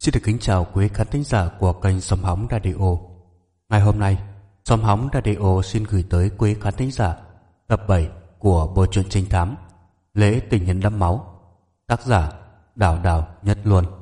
Xin được kính chào quý khán thính giả của kênh Sông Hóng Radio. Ngày hôm nay, Sông Hóng Radio xin gửi tới quý khán thính giả tập 7 của bộ truyện trinh thám Lễ tình nhân đẫm máu. Tác giả Đào Đào Nhất Luân.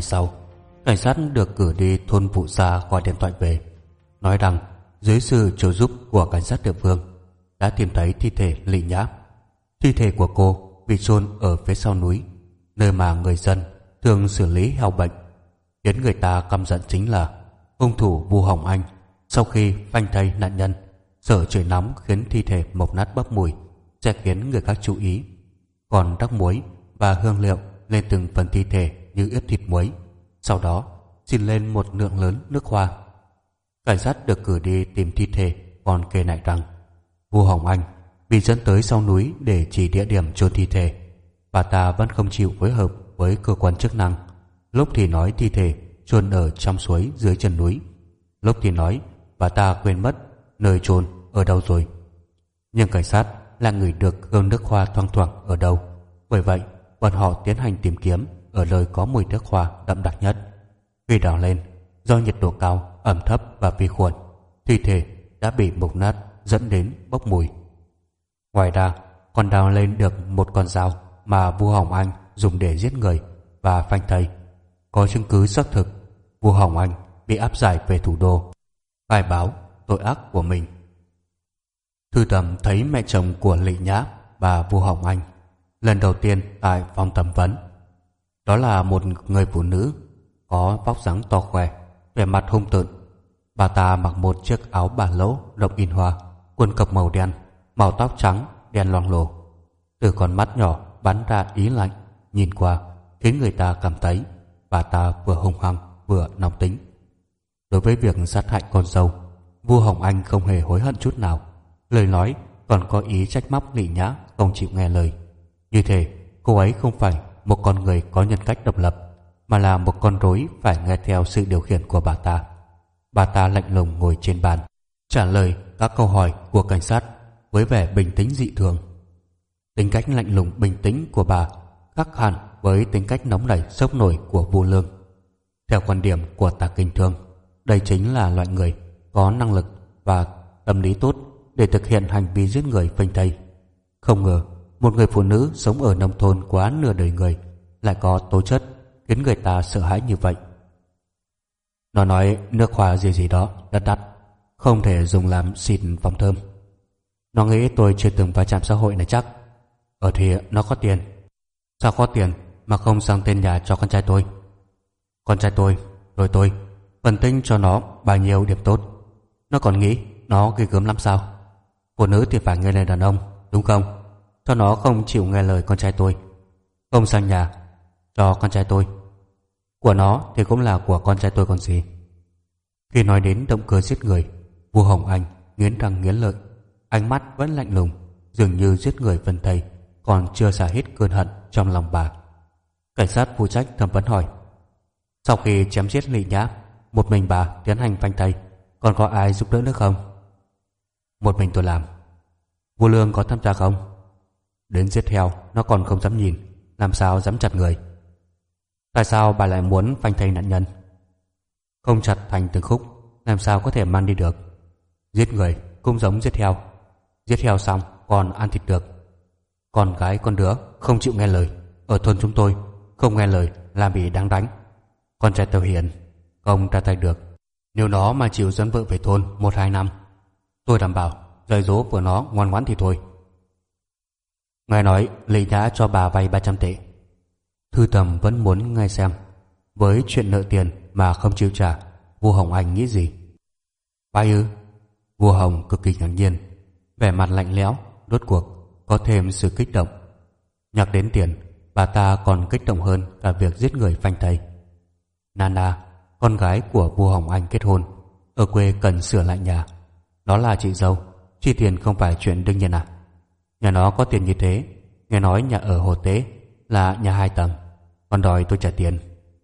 Ngày sau, cảnh sát được cử đi thôn vụ gia gọi điện thoại về, nói rằng dưới sự trợ giúp của cảnh sát địa phương đã tìm thấy thi thể Lị Nhã. Thi thể của cô bị chôn ở phía sau núi, nơi mà người dân thường xử lý heo bệnh. Khiến người ta căm giận chính là hung thủ Vu Hồng Anh sau khi phanh thây nạn nhân sở trời nóng khiến thi thể mộc nát bốc mùi sẽ khiến người khác chú ý còn rắc muối và hương liệu lên từng phần thi thể như ướp thịt muối. Sau đó, xin lên một lượng lớn nước hoa. Cảnh sát được cử đi tìm thi thể còn kể lại rằng vua hồng anh bị dẫn tới sau núi để chỉ địa điểm chôn thi thể. Bà ta vẫn không chịu phối hợp với cơ quan chức năng. Lúc thì nói thi thể chôn ở trong suối dưới chân núi. Lúc thì nói bà ta quên mất nơi chôn ở đâu rồi. Nhưng cảnh sát là người được hương nước hoa thoang thoảng ở đâu. Bởi vậy, bọn họ tiến hành tìm kiếm ở nơi có mùi nước hoa đậm đặc nhất. Khi đỏ lên, do nhiệt độ cao, ẩm thấp và vi khuẩn, thi thể đã bị mục nát dẫn đến bốc mùi. Ngoài ra, còn đào lên được một con dao mà vua Hồng Anh dùng để giết người và phanh thây. Có chứng cứ xác thực, vua Hồng Anh bị áp giải về thủ đô, khai báo tội ác của mình. Thư tầm thấy mẹ chồng của Lị Nhã và vua Hồng Anh lần đầu tiên tại phòng thẩm vấn đó là một người phụ nữ có vóc dáng to khỏe, vẻ mặt hung tợn. Bà ta mặc một chiếc áo bà lỗ rộng in hoa, quần cộc màu đen, màu tóc trắng, đen loang lổ. Từ con mắt nhỏ bắn ra ý lạnh, nhìn qua khiến người ta cảm thấy bà ta vừa hung hăng vừa nóng tính. Đối với việc sát hại con dâu, vua Hồng Anh không hề hối hận chút nào. Lời nói còn có ý trách móc nị nhã không chịu nghe lời. Như thế, cô ấy không phải một con người có nhân cách độc lập mà là một con rối phải nghe theo sự điều khiển của bà ta. Bà ta lạnh lùng ngồi trên bàn, trả lời các câu hỏi của cảnh sát với vẻ bình tĩnh dị thường. Tính cách lạnh lùng bình tĩnh của bà khác hẳn với tính cách nóng nảy sốc nổi của Vu Lương. Theo quan điểm của tạ Kinh Thương, đây chính là loại người có năng lực và tâm lý tốt để thực hiện hành vi giết người phanh thây. Không ngờ một người phụ nữ sống ở nông thôn quá nửa đời người lại có tố chất khiến người ta sợ hãi như vậy. Nó nói nước hoa gì gì đó đắt đắt, không thể dùng làm xịt phòng thơm. Nó nghĩ tôi chưa từng va chạm xã hội này chắc. Ở thì nó có tiền. Sao có tiền mà không sang tên nhà cho con trai tôi? Con trai tôi, rồi tôi, phần tinh cho nó bao nhiêu điểm tốt. Nó còn nghĩ nó ghê gớm lắm sao? Phụ nữ thì phải nghe lời đàn ông, đúng không? Cho nó không chịu nghe lời con trai tôi. Không sang nhà cho con trai tôi. Của nó thì cũng là của con trai tôi còn gì. Khi nói đến động cơ giết người vua hồng anh nghiến răng nghiến lợi. Ánh mắt vẫn lạnh lùng dường như giết người phân thầy còn chưa xả hết cơn hận trong lòng bà. Cảnh sát phụ trách thẩm vấn hỏi sau khi chém giết lị nhã một mình bà tiến hành phanh thầy, còn có ai giúp đỡ nữa không? Một mình tôi làm. Vua lương có tham gia không? Đến giết heo, nó còn không dám nhìn, Làm sao dám chặt người? Tại sao bà lại muốn phanh thây nạn nhân? Không chặt thành từng khúc, Làm sao có thể mang đi được? Giết người cũng giống giết heo. Giết heo xong còn ăn thịt được. Con gái, con đứa không chịu nghe lời. Ở thôn chúng tôi, Không nghe lời là bị đáng đánh. Con trai tàu hiền, Không ra tay được. Nếu nó mà chịu dẫn vợ về thôn một hai năm, Tôi đảm bảo Dạy dỗ của nó ngoan ngoãn thì thôi. Nghe nói Lý đã cho bà vay 300 tệ. Thư tầm vẫn muốn nghe xem, Với chuyện nợ tiền mà không chịu trả Vua Hồng Anh nghĩ gì? Vay ư? Vua Hồng cực kỳ ngạc nhiên, Vẻ mặt lạnh lẽo Đốt cuộc có thêm sự kích động. Nhắc đến tiền, Bà ta còn kích động hơn cả việc giết người phanh thầy. Nana, Con gái của vua Hồng Anh kết hôn, Ở quê cần sửa lại nhà. Đó là chị dâu, Chi tiền không phải chuyện đương nhiên à? Nhà nó có tiền như thế. Nghe nói nhà ở Hồ Tế là nhà hai tầng. Còn đòi tôi trả tiền.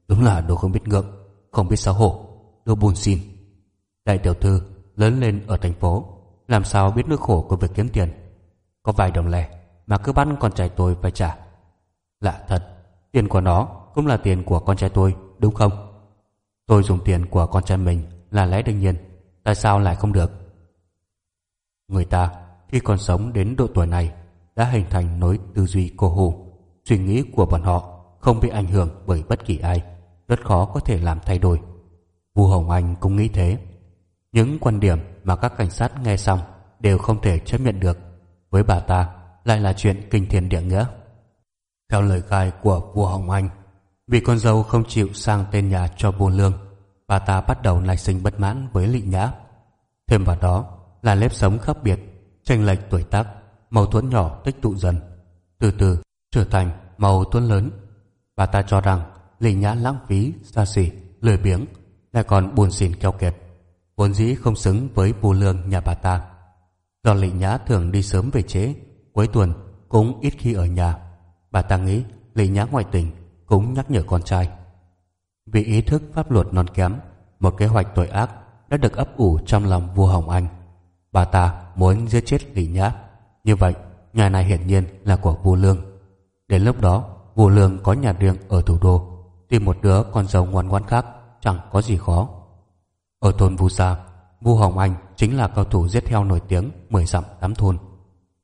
Đúng là đồ không biết ngượng, Không biết xấu hổ. Đồ buồn xin Đại tiểu thư lớn lên ở thành phố. Làm sao biết nỗi khổ của việc kiếm tiền? Có vài đồng lẻ Mà cứ bắt con trai tôi phải trả. Lạ thật, Tiền của nó cũng là tiền của con trai tôi, Đúng không? Tôi dùng tiền của con trai mình là lẽ đương nhiên, Tại sao lại không được? Người ta khi còn sống đến độ tuổi này đã hình thành nối tư duy cô hù. Suy nghĩ của bọn họ không bị ảnh hưởng bởi bất kỳ ai, rất khó có thể làm thay đổi. Vu Hồng Anh cũng nghĩ thế. Những quan điểm mà các cảnh sát nghe xong đều không thể chấp nhận được. Với bà ta lại là chuyện kinh thiên địa nghĩa. Theo lời khai của vua Hồng Anh, vì con dâu không chịu sang tên nhà cho buôn lương, bà ta bắt đầu nảy sinh bất mãn với lị nhã. Thêm vào đó là nếp sống khác biệt tranh lệch tuổi tác, mâu thuẫn nhỏ tích tụ dần, từ từ trở thành mâu thuẫn lớn. Bà ta cho rằng lị nhã lãng phí, xa xỉ, lười biếng, lại còn buồn xỉn keo kiệt. Vốn dĩ không xứng với bù lương nhà bà ta. Do lị nhã thường đi sớm về trễ, cuối tuần cũng ít khi ở nhà. Bà ta nghĩ lị nhã ngoại tình cũng nhắc nhở con trai. Vì ý thức pháp luật non kém, một kế hoạch tội ác đã được ấp ủ trong lòng vua hồng anh. Bà ta muốn giết chết lị nhã. Như vậy, nhà này hiển nhiên là của vua lương. Đến lúc đó vua lương có nhà riêng ở thủ đô tìm một đứa con dâu ngoan ngoãn khác chẳng có gì khó. Ở thôn vu sa, Vu hồng anh chính là cao thủ giết heo nổi tiếng mười dặm tám thôn.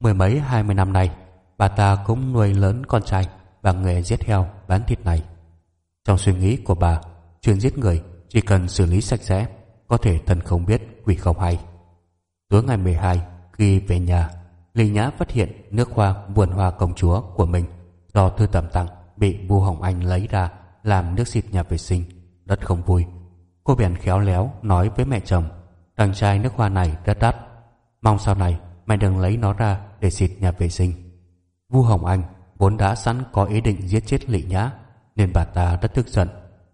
Mười mấy, hai mươi năm nay, bà ta cũng nuôi lớn con trai bằng nghề giết heo, bán thịt này. Trong suy nghĩ của bà, chuyện giết người chỉ cần xử lý sạch sẽ, có thể thần không biết quỷ không hay tối ngày 12 khi về nhà, Lý Nhã phát hiện nước hoa vườn hoa công chúa của mình do thư tẩm tặng bị vu Hồng Anh lấy ra làm nước xịt nhà vệ sinh, rất không vui. Cô bèn khéo léo nói với mẹ chồng, đằng trai nước hoa này rất đắt, mong sau này mẹ đừng lấy nó ra để xịt nhà vệ sinh. Vu Hồng Anh vốn đã sẵn có ý định giết chết Lị Nhã, nên bà ta rất tức giận,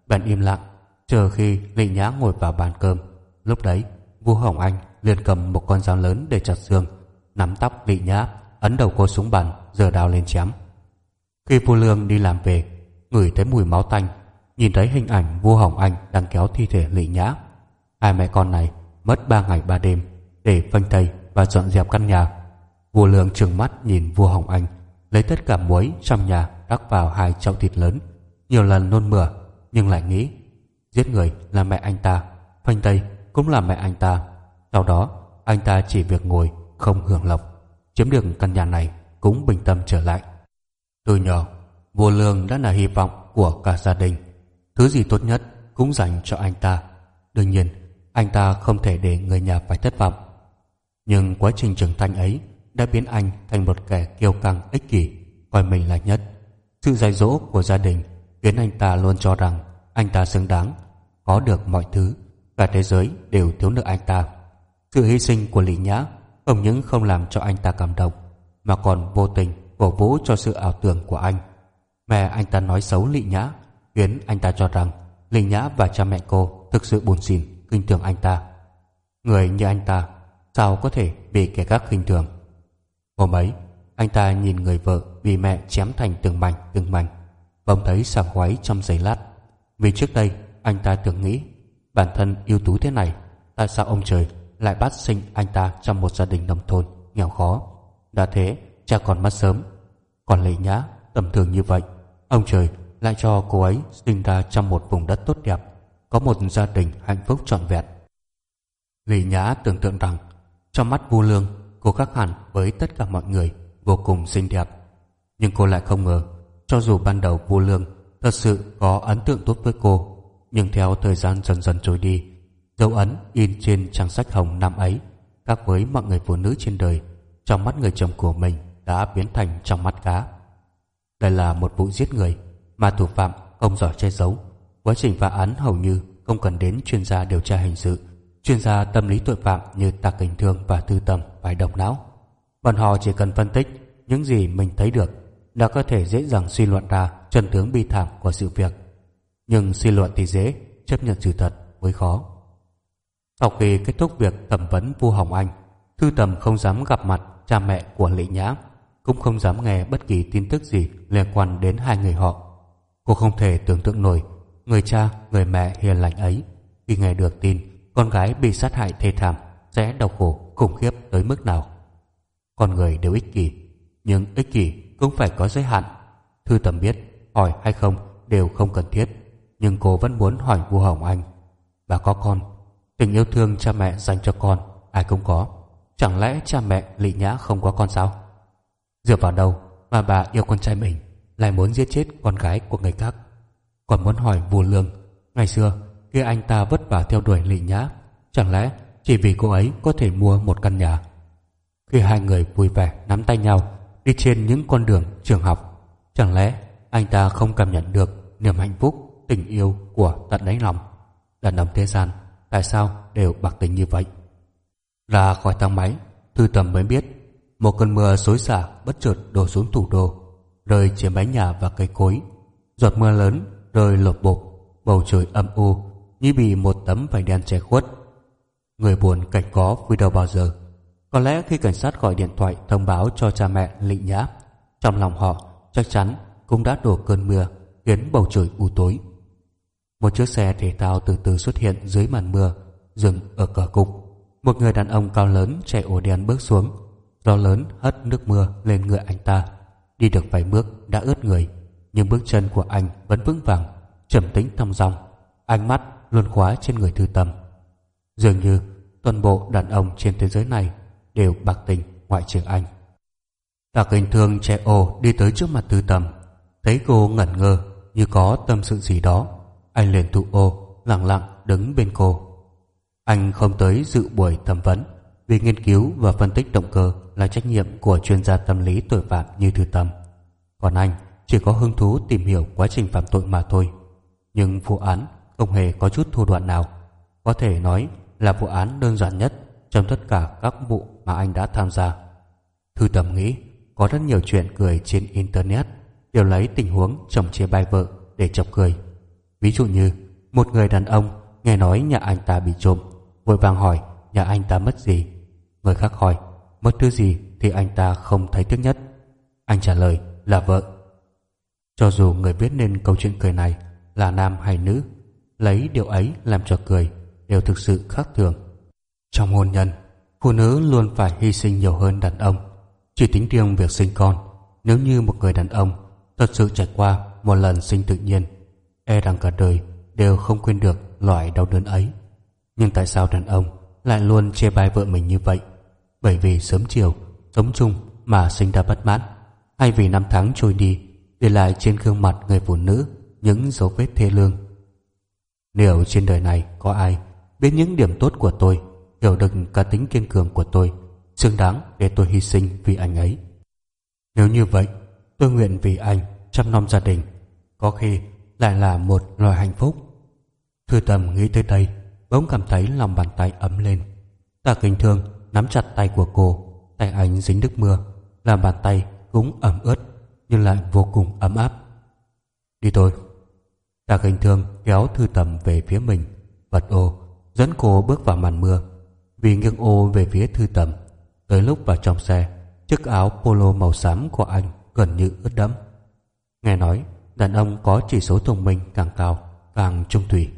bèn im lặng. Chờ khi Lị Nhã ngồi vào bàn cơm, lúc đấy vu Hồng Anh liền cầm một con dao lớn để chặt xương, nắm tóc Lị Nhã, ấn đầu cô xuống bàn giờ đào lên chém. Khi vua lương đi làm về, ngửi thấy mùi máu tanh, nhìn thấy hình ảnh vua Hồng Anh đang kéo thi thể Lị Nhã. Hai mẹ con này mất ba ngày ba đêm để phanh thây và dọn dẹp căn nhà. Vua lương trừng mắt nhìn vua Hồng Anh, lấy tất cả muối trong nhà đắp vào hai chậu thịt lớn, nhiều lần nôn mửa, nhưng lại nghĩ, giết người là mẹ anh ta, phanh tây cũng là mẹ anh ta sau đó, anh ta chỉ việc ngồi, không hưởng lộc, chiếm được căn nhà này cũng bình tâm trở lại. Từ nhỏ, vua lương đã là hy vọng của cả gia đình. Thứ gì tốt nhất cũng dành cho anh ta. Đương nhiên, anh ta không thể để người nhà phải thất vọng. Nhưng quá trình trưởng thành ấy đã biến anh thành một kẻ kiêu căng, ích kỷ, coi mình là nhất. Sự dạy dỗ của gia đình khiến anh ta luôn cho rằng anh ta xứng đáng, có được mọi thứ, cả thế giới đều thiếu nợ anh ta sự hy sinh của lý nhã không những không làm cho anh ta cảm động, mà còn vô tình cổ vũ cho sự ảo tưởng của anh. Mẹ anh ta nói xấu lị nhã, khiến anh ta cho rằng lị nhã và cha mẹ cô thực sự buồn xỉn kinh thường anh ta. Người như anh ta, sao có thể bị kẻ khác khinh thường? Hôm ấy, anh ta nhìn người vợ bị mẹ chém thành từng mảnh từng mảnh, bỗng thấy sảng khoái trong giây lát. Vì trước đây, anh ta tưởng nghĩ, bản thân ưu tú thế này, tại sao ông trời lại bắt sinh anh ta trong một gia đình nông thôn, nghèo khó. Đã thế, cha còn mất sớm. Còn lệ nhã, tầm thường như vậy, ông trời lại cho cô ấy sinh ra trong một vùng đất tốt đẹp, có một gia đình hạnh phúc trọn vẹn. Lệ nhã tưởng tượng rằng, trong mắt vô lương, cô khác hẳn với tất cả mọi người, vô cùng xinh đẹp. Nhưng cô lại không ngờ, cho dù ban đầu vô lương thật sự có ấn tượng tốt với cô, nhưng theo thời gian dần dần trôi đi dấu ấn in trên trang sách hồng năm ấy, khác với mọi người phụ nữ trên đời, trong mắt người chồng của mình đã biến thành trong mắt cá. Đây là một vụ giết người mà thủ phạm không giỏi che giấu. Quá trình phá án hầu như không cần đến chuyên gia điều tra hình sự, chuyên gia tâm lý tội phạm như tạc kình thương và thư tầm phải động não. Bọn họ chỉ cần phân tích những gì mình thấy được đã có thể dễ dàng suy luận ra chân tướng bi thảm của sự việc. Nhưng suy luận thì dễ, chấp nhận sự thật mới khó sau khi kết thúc việc thẩm vấn vua hồng anh Thư Tầm không dám gặp mặt cha mẹ của Lệ Nhã, cũng không dám nghe bất kỳ tin tức gì liên quan đến hai người họ. Cô không thể tưởng tượng nổi người cha, người mẹ hiền lành ấy khi nghe được tin con gái bị sát hại thê thảm sẽ đau khổ khủng khiếp tới mức nào. Con người đều ích kỷ, nhưng ích kỷ cũng phải có giới hạn. Thư Tầm biết hỏi hay không đều không cần thiết, nhưng cô vẫn muốn hỏi vua Hồng Anh. Bà có con, tình yêu thương cha mẹ dành cho con ai cũng có. Chẳng lẽ cha mẹ Lị Nhã không có con sao? Dựa vào đâu mà bà yêu con trai mình lại muốn giết chết con gái của người khác? Còn muốn hỏi vua lương, ngày xưa khi anh ta vất vả theo đuổi Lị Nhã, chẳng lẽ chỉ vì cô ấy có thể mua một căn nhà? Khi hai người vui vẻ nắm tay nhau đi trên những con đường trường học, chẳng lẽ anh ta không cảm nhận được niềm hạnh phúc, tình yêu của tận đáy lòng? Đàn ông thế gian tại sao đều bạc tình như vậy? Ra khỏi thang máy, Thư Tầm mới biết một cơn mưa xối xả bất chợt đổ xuống thủ đô, rơi trên mái nhà và cây cối. Giọt mưa lớn rơi lột bột, bầu trời âm u như bị một tấm vải đen che khuất. Người buồn cảnh có vui đâu bao giờ. Có lẽ khi cảnh sát gọi điện thoại thông báo cho cha mẹ Lị Nhã, trong lòng họ chắc chắn cũng đã đổ cơn mưa khiến bầu trời u tối. Một chiếc xe thể thao từ từ xuất hiện dưới màn mưa, dừng ở cửa cục Một người đàn ông cao lớn chạy ổ đen bước xuống, gió lớn hất nước mưa lên người anh ta. Đi được vài bước đã ướt người, nhưng bước chân của anh vẫn vững vàng, trầm tĩnh thong dong, ánh mắt luôn khóa trên người thư tầm Dường như toàn bộ đàn ông trên thế giới này đều bạc tình ngoại trừ anh. Tạc hình thương chạy ồ đi tới trước mặt thư tầm thấy cô ngẩn ngơ như có tâm sự gì đó. Anh liền thụ ô, lặng lặng đứng bên cô. Anh không tới dự buổi thẩm vấn vì nghiên cứu và phân tích động cơ là trách nhiệm của chuyên gia tâm lý tội phạm như Thư Tâm. Còn anh chỉ có hứng thú tìm hiểu quá trình phạm tội mà thôi. Nhưng vụ án không hề có chút thủ đoạn nào. Có thể nói là vụ án đơn giản nhất trong tất cả các vụ mà anh đã tham gia. Thư Tâm nghĩ có rất nhiều chuyện cười trên Internet đều lấy tình huống chồng chia bai vợ để chọc cười. Ví dụ như, một người đàn ông nghe nói nhà anh ta bị trộm, vội vàng hỏi nhà anh ta mất gì. Người khác hỏi, mất thứ gì thì anh ta không thấy tiếc nhất? Anh trả lời là vợ. Cho dù người viết nên câu chuyện cười này là nam hay nữ, lấy điều ấy làm cho cười đều thực sự khác thường. Trong hôn nhân, phụ nữ luôn phải hy sinh nhiều hơn đàn ông. Chỉ tính riêng việc sinh con, nếu như một người đàn ông thật sự trải qua một lần sinh tự nhiên e rằng cả đời đều không quên được loại đau đớn ấy nhưng tại sao đàn ông lại luôn chê bai vợ mình như vậy? Bởi vì sớm chiều, sống chung mà sinh ra bất mãn, hay vì năm tháng trôi đi, để lại trên gương mặt người phụ nữ những dấu vết thê lương. Nếu trên đời này có ai biết những điểm tốt của tôi, hiểu được cá tính kiên cường của tôi, xứng đáng để tôi hy sinh vì anh ấy. Nếu như vậy, tôi nguyện vì anh chăm nom gia đình, có khi lại là một loài hạnh phúc. Thư tầm nghĩ tới đây, bỗng cảm thấy lòng bàn tay ấm lên. Tạ kinh thương nắm chặt tay của cô, tay anh dính nước mưa, làm bàn tay cũng ẩm ướt, nhưng lại vô cùng ấm áp. Đi thôi. Tạ kinh thương kéo thư tầm về phía mình. Bật ô, dẫn cô bước vào màn mưa. Vì nghiêng ô về phía thư tầm tới lúc vào trong xe, chiếc áo polo màu xám của anh gần như ướt đẫm. Nghe nói đàn ông có chỉ số thông minh càng cao càng trung thủy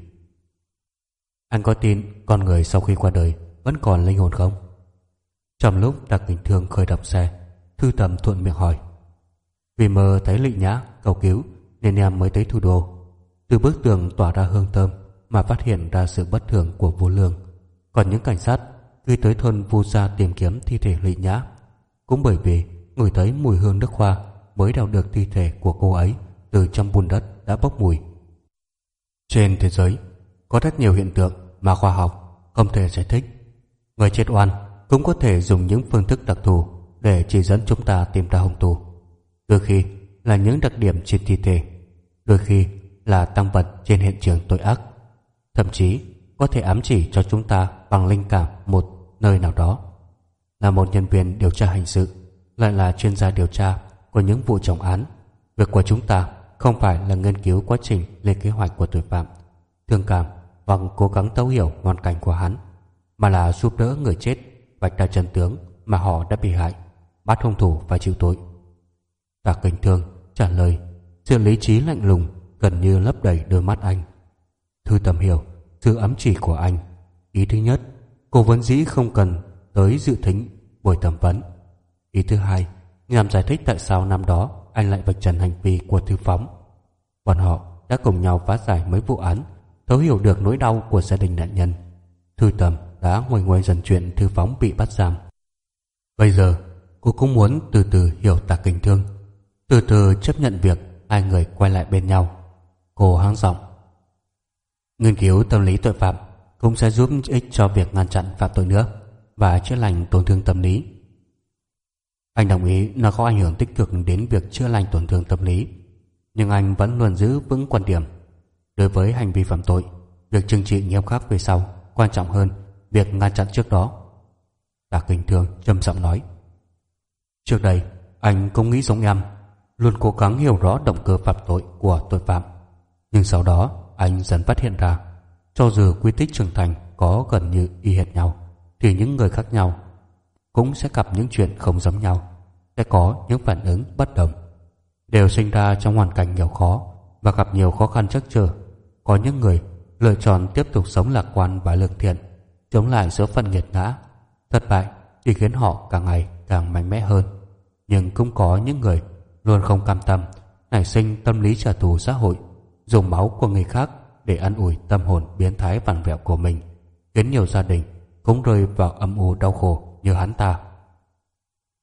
anh có tin con người sau khi qua đời vẫn còn linh hồn không? Trong lúc đặc bình thường khởi động xe, Thư Tầm thuận miệng hỏi. Vì mơ thấy lị nhã, cầu cứu nên em mới tới thủ đô. Từ bức tường tỏa ra hương thơm mà phát hiện ra sự bất thường của vô lương. Còn những cảnh sát khi tới thôn Vu Gia tìm kiếm thi thể lị nhã cũng bởi vì ngửi thấy mùi hương nước hoa mới đào được thi thể của cô ấy từ trong bùn đất đã bốc mùi. Trên thế giới có rất nhiều hiện tượng mà khoa học không thể giải thích. Người chết oan cũng có thể dùng những phương thức đặc thù để chỉ dẫn chúng ta tìm ra hung thủ. Đôi khi là những đặc điểm trên thi thể, đôi khi là tăng vật trên hiện trường tội ác. Thậm chí có thể ám chỉ cho chúng ta bằng linh cảm một nơi nào đó. Là một nhân viên điều tra hình sự, lại là chuyên gia điều tra của những vụ trọng án. Việc của chúng ta không phải là nghiên cứu quá trình lên kế hoạch của tội phạm, thương cảm và cố gắng thấu hiểu hoàn cảnh của hắn mà là giúp đỡ người chết vạch ra chân tướng mà họ đã bị hại, bắt hung thủ phải chịu tội. Tạ Kinh Thương trả lời, sự lý trí lạnh lùng gần như lấp đầy đôi mắt anh. Thư tầm hiểu sự ấm chỉ của anh. Ý thứ nhất, cô vẫn dĩ không cần tới dự thính buổi thẩm vấn. Ý thứ hai, nhằm giải thích tại sao năm đó anh lại vạch trần hành vi của Thư Phóng. Bọn họ đã cùng nhau phá giải mấy vụ án, thấu hiểu được nỗi đau của gia đình nạn nhân. Thư Tầm đã ngồi ngồi dần chuyện Thư Phóng bị bắt giam. Bây giờ, cô cũng muốn từ từ hiểu tạ kinh thương, từ từ chấp nhận việc hai người quay lại bên nhau. Cô háng giọng. Nghiên cứu tâm lý tội phạm cũng sẽ giúp ích cho việc ngăn chặn phạm tội nữa và chữa lành tổn thương tâm lý. Anh đồng ý nó có ảnh hưởng tích cực đến việc chữa lành tổn thương tâm lý, nhưng anh vẫn luôn giữ vững quan điểm. Đối với hành vi phạm tội, việc trừng trị nghiêm khắc về sau quan trọng hơn việc ngăn chặn trước đó. Tạ Kinh Thương trầm giọng nói. Trước đây, anh cũng nghĩ giống em, luôn cố gắng hiểu rõ động cơ phạm tội của tội phạm. Nhưng sau đó, anh dần phát hiện ra, cho dù quy tích trưởng thành có gần như y hệt nhau, thì những người khác nhau cũng sẽ gặp những chuyện không giống nhau, sẽ có những phản ứng bất đồng. Đều sinh ra trong hoàn cảnh nghèo khó và gặp nhiều khó khăn chắc trở. Có những người lựa chọn tiếp tục sống lạc quan và lương thiện, chống lại số phận nghiệt ngã. Thất bại chỉ khiến họ càng ngày càng mạnh mẽ hơn. Nhưng cũng có những người luôn không cam tâm, nảy sinh tâm lý trả thù xã hội, dùng máu của người khác để ăn ủi tâm hồn biến thái vằn vẹo của mình, khiến nhiều gia đình cũng rơi vào âm u đau khổ như hắn ta.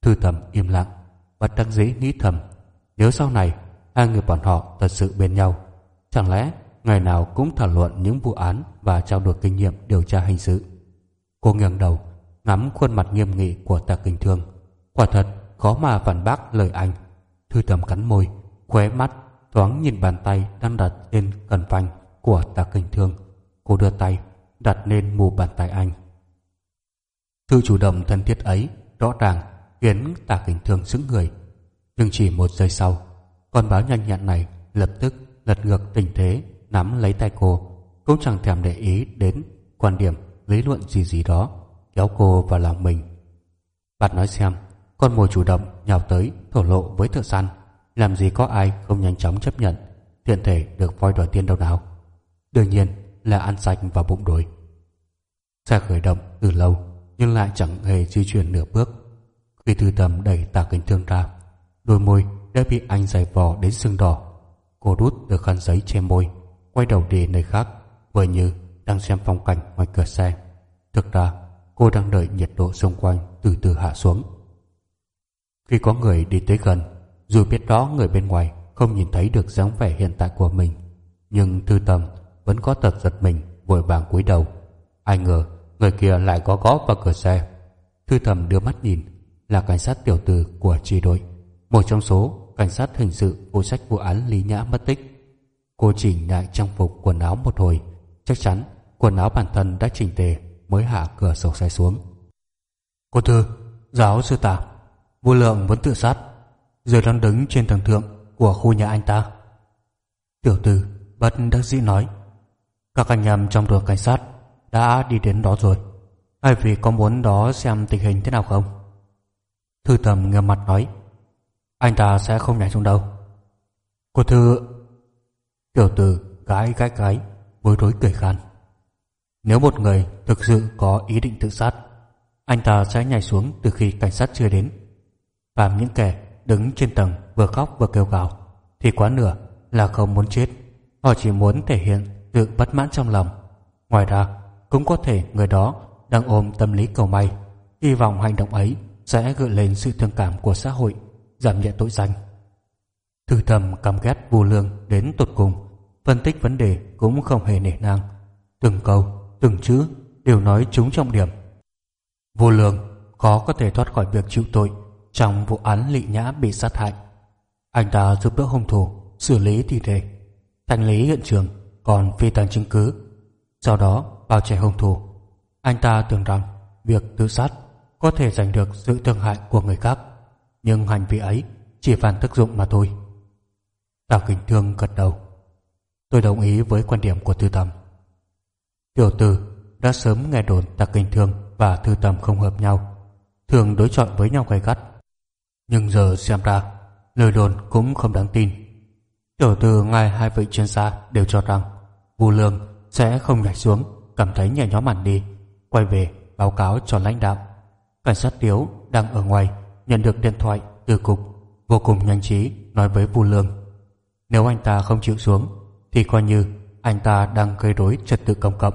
Thư tầm im lặng, bất đắc dĩ nghĩ thầm, nếu sau này hai người bọn họ thật sự bên nhau, chẳng lẽ ngày nào cũng thảo luận những vụ án và trao đổi kinh nghiệm điều tra hình sự. Cô ngẩng đầu, ngắm khuôn mặt nghiêm nghị của Tạ Kinh Thương. Quả thật, khó mà phản bác lời anh. Thư tầm cắn môi, khóe mắt, thoáng nhìn bàn tay đang đặt trên cần phanh của Tạ Kinh Thương. Cô đưa tay, đặt lên mù bàn tay anh. Sự chủ động thân thiết ấy rõ ràng khiến Tạ Kình Thương sững người. Nhưng chỉ một giây sau, con báo nhanh nhẹn này lập tức lật ngược tình thế nắm lấy tay cô cũng chẳng thèm để ý đến quan điểm lý luận gì gì đó kéo cô vào lòng mình. Bạn nói xem con mồi chủ động nhào tới thổ lộ với thợ săn làm gì có ai không nhanh chóng chấp nhận tiện thể được voi đòi tiên đâu nào. Đương nhiên là ăn sạch vào bụng đồi. Xe khởi động từ lâu nhưng lại chẳng hề di chuyển nửa bước vì thư tầm đẩy tà kính thương ra, đôi môi đã bị anh giày vò đến sưng đỏ. Cô rút được khăn giấy che môi, quay đầu đi nơi khác, vừa như đang xem phong cảnh ngoài cửa xe. Thực ra, cô đang đợi nhiệt độ xung quanh từ từ hạ xuống. Khi có người đi tới gần, dù biết đó người bên ngoài không nhìn thấy được dáng vẻ hiện tại của mình, nhưng thư tầm vẫn có tật giật mình vội vàng cúi đầu. Ai ngờ người kia lại có gõ vào cửa xe. Thư thầm đưa mắt nhìn là cảnh sát tiểu tử của tri đội. Một trong số cảnh sát hình sự phụ trách vụ án lý nhã mất tích. Cô chỉnh lại trang phục quần áo một hồi, Chắc chắn quần áo bản thân đã chỉnh tề Mới hạ cửa sổ xe xuống. Cô Thư, Giáo sư tả Vô lượng vẫn tự sát Giờ đang đứng trên tầng thượng của khu nhà anh ta. Tiểu tử bất đắc dĩ nói, Các anh em trong đội cảnh sát Đã đi đến đó rồi. Hay vì có muốn đó xem tình hình thế nào không? Thư tầm nghiêm mặt nói Anh ta sẽ không nhảy xuống đâu Cô Thư Tiểu tử gái gái gái bối rối cười khan. Nếu một người thực sự có ý định tự sát, anh ta sẽ nhảy xuống từ khi cảnh sát chưa đến. Và những kẻ đứng trên tầng vừa khóc vừa kêu gào thì quá nửa là không muốn chết. Họ chỉ muốn thể hiện sự bất mãn trong lòng. Ngoài ra, cũng có thể người đó đang ôm tâm lý cầu may, hy vọng hành động ấy sẽ gợi lên sự thương cảm của xã hội, giảm nhẹ tội danh. Thư thầm căm ghét vô lương đến tột cùng phân tích vấn đề cũng không hề nể nang. Từng câu, từng chữ đều nói trúng trọng điểm. Vô lương khó có thể thoát khỏi việc chịu tội trong vụ án lị nhã bị sát hại. Anh ta giúp đỡ hung thủ xử lý thi thể, thanh lý hiện trường còn phi tàn chứng cứ. Sau đó bao che hung thủ. Anh ta tưởng rằng việc tự sát có thể giành được sự thương hại của người khác, nhưng hành vi ấy chỉ phản tác dụng mà thôi. Tào Kính Thương gật đầu. Tôi đồng ý với quan điểm của thư tầm Tiểu tử đã sớm nghe đồn Tạc Kinh Thương và Thư Tầm không hợp nhau, thường đối chọi với nhau gay gắt. Nhưng giờ xem ra, lời đồn cũng không đáng tin. Tiểu từ ngay hai vị chuyên gia đều cho rằng Vu Lương sẽ không nhảy xuống, cảm thấy nhẹ nhõm hẳn đi, quay về báo cáo cho lãnh đạo. Cảnh sát Tiếu đang ở ngoài nhận được điện thoại từ cục, vô cùng nhanh trí nói với Vu Lương. Nếu anh ta không chịu xuống, thì coi như anh ta đang gây rối trật tự công cộng,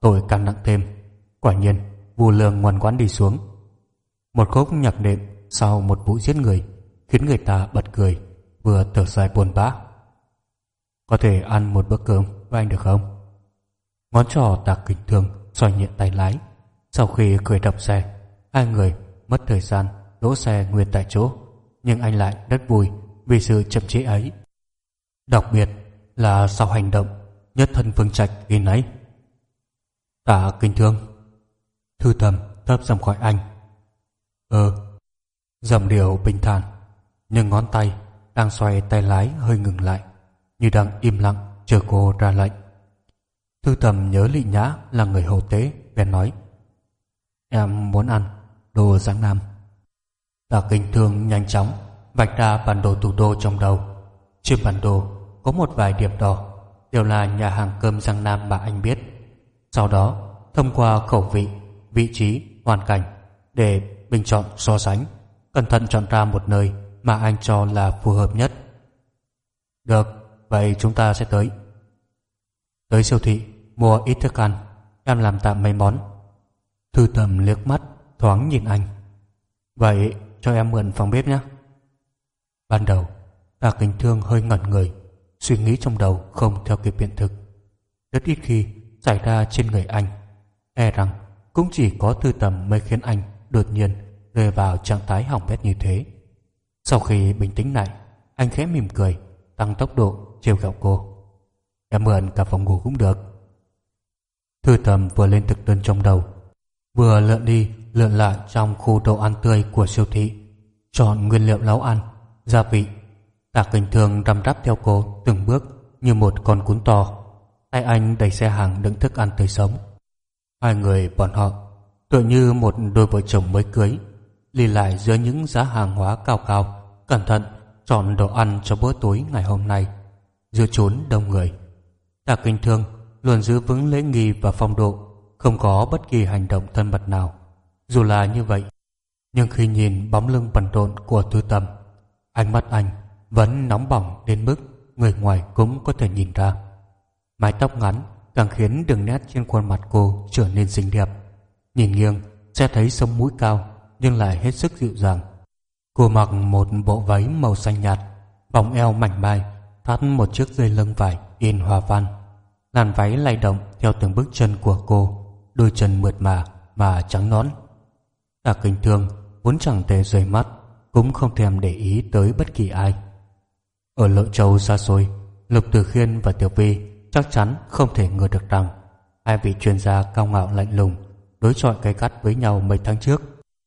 tội càng nặng thêm. Quả nhiên, Vu Lương ngoan ngoãn đi xuống. Một khúc nhạc nệm sau một vụ giết người khiến người ta bật cười, vừa thở dài buồn bã. Có thể ăn một bữa cơm với anh được không? Ngón trỏ tạc kinh thương xoay nhẹ tay lái. Sau khi cười đập xe, hai người mất thời gian đỗ xe nguyên tại chỗ, nhưng anh lại rất vui vì sự chậm chế ấy. Đặc biệt là sau hành động nhất thân phương trạch khi nãy. Tạ kinh thương. Thư tầm thấp giọng khỏi anh. Ờ. Giọng điệu bình thản, nhưng ngón tay đang xoay tay lái hơi ngừng lại, như đang im lặng chờ cô ra lệnh. Thư tầm nhớ Lị Nhã là người hậu tế, bèn nói. Em muốn ăn đồ Giang Nam. Tạ kinh thương nhanh chóng vạch ra bản đồ thủ đô trong đầu. Trên bản đồ có một vài điểm đỏ đều là nhà hàng cơm Giang Nam mà anh biết. Sau đó, thông qua khẩu vị, vị trí, hoàn cảnh để bình chọn so sánh, cẩn thận chọn ra một nơi mà anh cho là phù hợp nhất. Được, vậy chúng ta sẽ tới. Tới siêu thị, mua ít thức ăn, em làm tạm mấy món. Thư tầm liếc mắt, thoáng nhìn anh. Vậy cho em mượn phòng bếp nhé. Ban đầu, Tạ Kính Thương hơi ngẩn người, suy nghĩ trong đầu không theo kịp hiện thực. Rất ít khi xảy ra trên người anh. E rằng cũng chỉ có thư tầm mới khiến anh đột nhiên rơi vào trạng thái hỏng bét như thế. Sau khi bình tĩnh lại, anh khẽ mỉm cười, tăng tốc độ trêu ghẹo cô. Em mượn cả phòng ngủ cũng được. Thư tầm vừa lên thực đơn trong đầu, vừa lượn đi lượn lại trong khu đồ ăn tươi của siêu thị, chọn nguyên liệu nấu ăn, gia vị. Tạc kinh thường răm rắp theo cô từng bước như một con cún to. Tay anh đẩy xe hàng đựng thức ăn tươi sống. Hai người bọn họ tựa như một đôi vợ chồng mới cưới, đi lại giữa những giá hàng hóa cao cao, cẩn thận chọn đồ ăn cho bữa tối ngày hôm nay, giữa chốn đông người. Tạc kinh thương luôn giữ vững lễ nghi và phong độ, không có bất kỳ hành động thân mật nào. Dù là như vậy, nhưng khi nhìn bóng lưng bần độn của Tư Tâm, ánh mắt anh vẫn nóng bỏng đến mức người ngoài cũng có thể nhìn ra. Mái tóc ngắn càng khiến đường nét trên khuôn mặt cô trở nên xinh đẹp. Nhìn nghiêng sẽ thấy sống mũi cao nhưng lại hết sức dịu dàng. Cô mặc một bộ váy màu xanh nhạt, vòng eo mảnh mai, thắt một chiếc dây lưng vải in hoa văn. Làn váy lay động theo từng bước chân của cô, đôi chân mượt mà mà trắng nõn. À, Tạ kinh thương vốn chẳng thể rời mắt, cũng không thèm để ý tới bất kỳ ai. Ở lộ châu xa xôi, Lục Tử Khiên và Tiểu Vi chắc chắn không thể ngờ được rằng hai vị chuyên gia cao ngạo lạnh lùng đối chọi cái cắt với nhau mấy tháng trước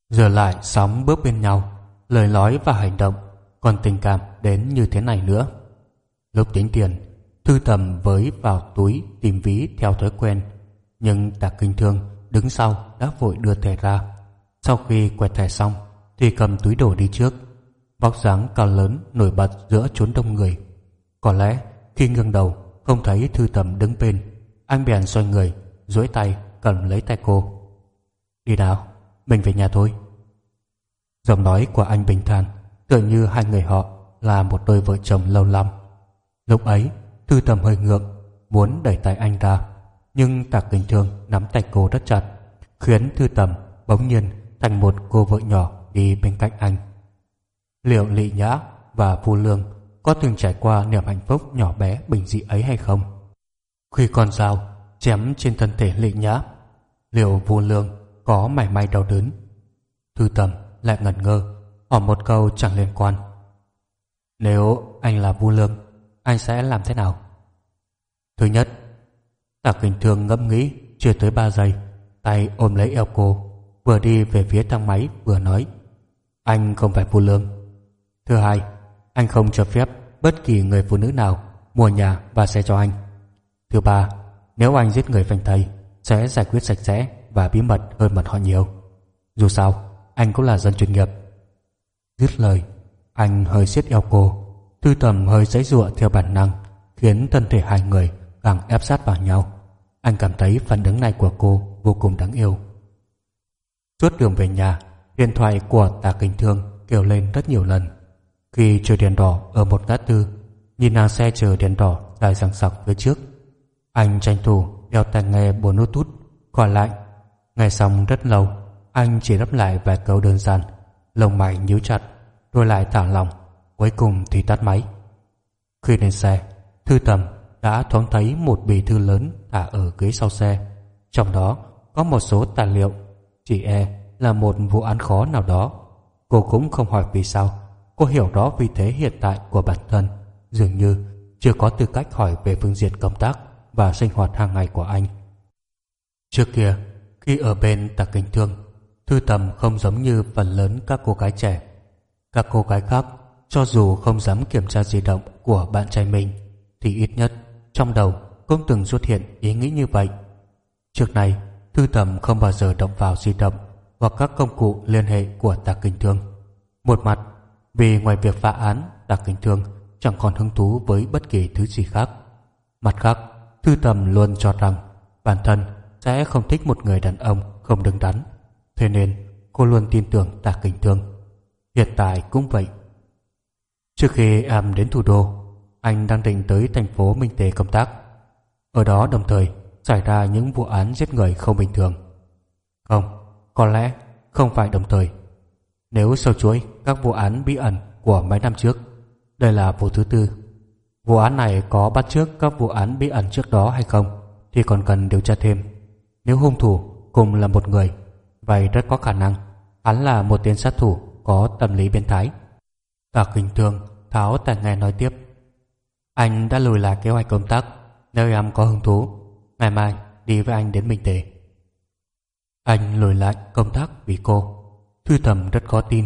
giờ lại sóng bước bên nhau lời nói và hành động còn tình cảm đến như thế này nữa lúc tính tiền thư tầm với vào túi tìm ví theo thói quen nhưng Tạ kinh thương đứng sau đã vội đưa thẻ ra sau khi quẹt thẻ xong, thì cầm túi đồ đi trước. Vóc dáng cao lớn, nổi bật giữa chốn đông người. Có lẽ khi ngưng đầu, không thấy thư tầm đứng bên, anh bèn xoay người, duỗi tay cầm lấy tay cô. Đi nào, mình về nhà thôi. Giọng nói của anh bình thản, tựa như hai người họ là một đôi vợ chồng lâu lắm. Lúc ấy, thư tầm hơi ngượng, muốn đẩy tay anh ra, nhưng tạc kinh thương nắm tay cô rất chặt, khiến thư tầm bỗng nhiên thành một cô vợ nhỏ đi bên cạnh anh. Liệu lị nhã và phu lương có từng trải qua niềm hạnh phúc nhỏ bé, bình dị ấy hay không? Khi con dao chém trên thân thể lị nhã, liệu vu lương có mảy may đau đớn? Thư tầm lại ngẩn ngơ, hỏi một câu chẳng liên quan. Nếu anh là vu lương, anh sẽ làm thế nào? Thứ nhất tạc bình thường ngẫm nghĩ, chưa tới ba giây, tay ôm lấy eo cô vừa đi về phía thang máy vừa nói anh không phải vu lương thứ hai anh không cho phép bất kỳ người phụ nữ nào mua nhà và xe cho anh thứ ba nếu anh giết người phanh thây sẽ giải quyết sạch sẽ và bí mật hơn mật họ nhiều. Dù sao, anh cũng là dân chuyên nghiệp. Dứt lời, anh hơi siết eo cô, thư tầm hơi giãy giụa theo bản năng, khiến thân thể hai người càng ép sát vào nhau. Anh cảm thấy phản ứng này của cô vô cùng đáng yêu. Suốt đường về nhà, điện thoại của Tạ Kinh Thương kêu lên rất nhiều lần. Khi chờ đèn đỏ ở một ngã tư, nhìn nàng xe chờ đèn đỏ dài dằng sặc phía trước. Anh tranh thủ đeo tai nghe Bluetooth còn lại. Nghe xong rất lâu, anh chỉ đáp lại vài câu đơn giản, lồng mày nhíu chặt, rồi lại thả lòng, cuối cùng thì tắt máy. Khi lên xe, Thư Tầm đã thoáng thấy một bì thư lớn thả ở ghế sau xe. Trong đó có một số tài liệu, chỉ e là một vụ án khó nào đó. Cô cũng không hỏi vì sao. Cô hiểu rõ vị thế hiện tại của bản thân, dường như chưa có tư cách hỏi về phương diện công tác và sinh hoạt hàng ngày của anh. Trước kia, khi ở bên tạc kính thương, Thư Tầm không giống như phần lớn các cô gái trẻ. Các cô gái khác, cho dù không dám kiểm tra di động của bạn trai mình, thì ít nhất trong đầu cũng từng xuất hiện ý nghĩ như vậy. Trước này, Thư Tầm không bao giờ động vào di động hoặc các công cụ liên hệ của tạc kinh thương. Một mặt, vì ngoài việc phá án, tạc kinh thương chẳng còn hứng thú với bất kỳ thứ gì khác. Mặt khác, Thư Tầm luôn cho rằng bản thân sẽ không thích một người đàn ông không đứng đắn. Thế nên cô luôn tin tưởng tạc kinh thương. Hiện tại cũng vậy. Trước khi em đến thủ đô, anh đang định tới thành phố Minh Tế công tác. Ở đó đồng thời xảy ra những vụ án giết người không bình thường. Không, có lẽ không phải đồng thời. Nếu sâu chuỗi các vụ án bí ẩn của mấy năm trước, đây là vụ thứ tư. Vụ án này có bắt trước các vụ án bí ẩn trước đó hay không thì còn cần điều tra thêm. Nếu hung thủ cùng là một người, vậy rất có khả năng hắn là một tên sát thủ có tâm lý biến thái. Tạ Kinh Thương tháo tài nghe nói tiếp. Anh đã lùi lại kế hoạch công tác nếu em có hứng thú. Ngày mai đi với anh đến Minh tề. Anh lùi lại công tác vì cô. Thư thầm rất khó tin.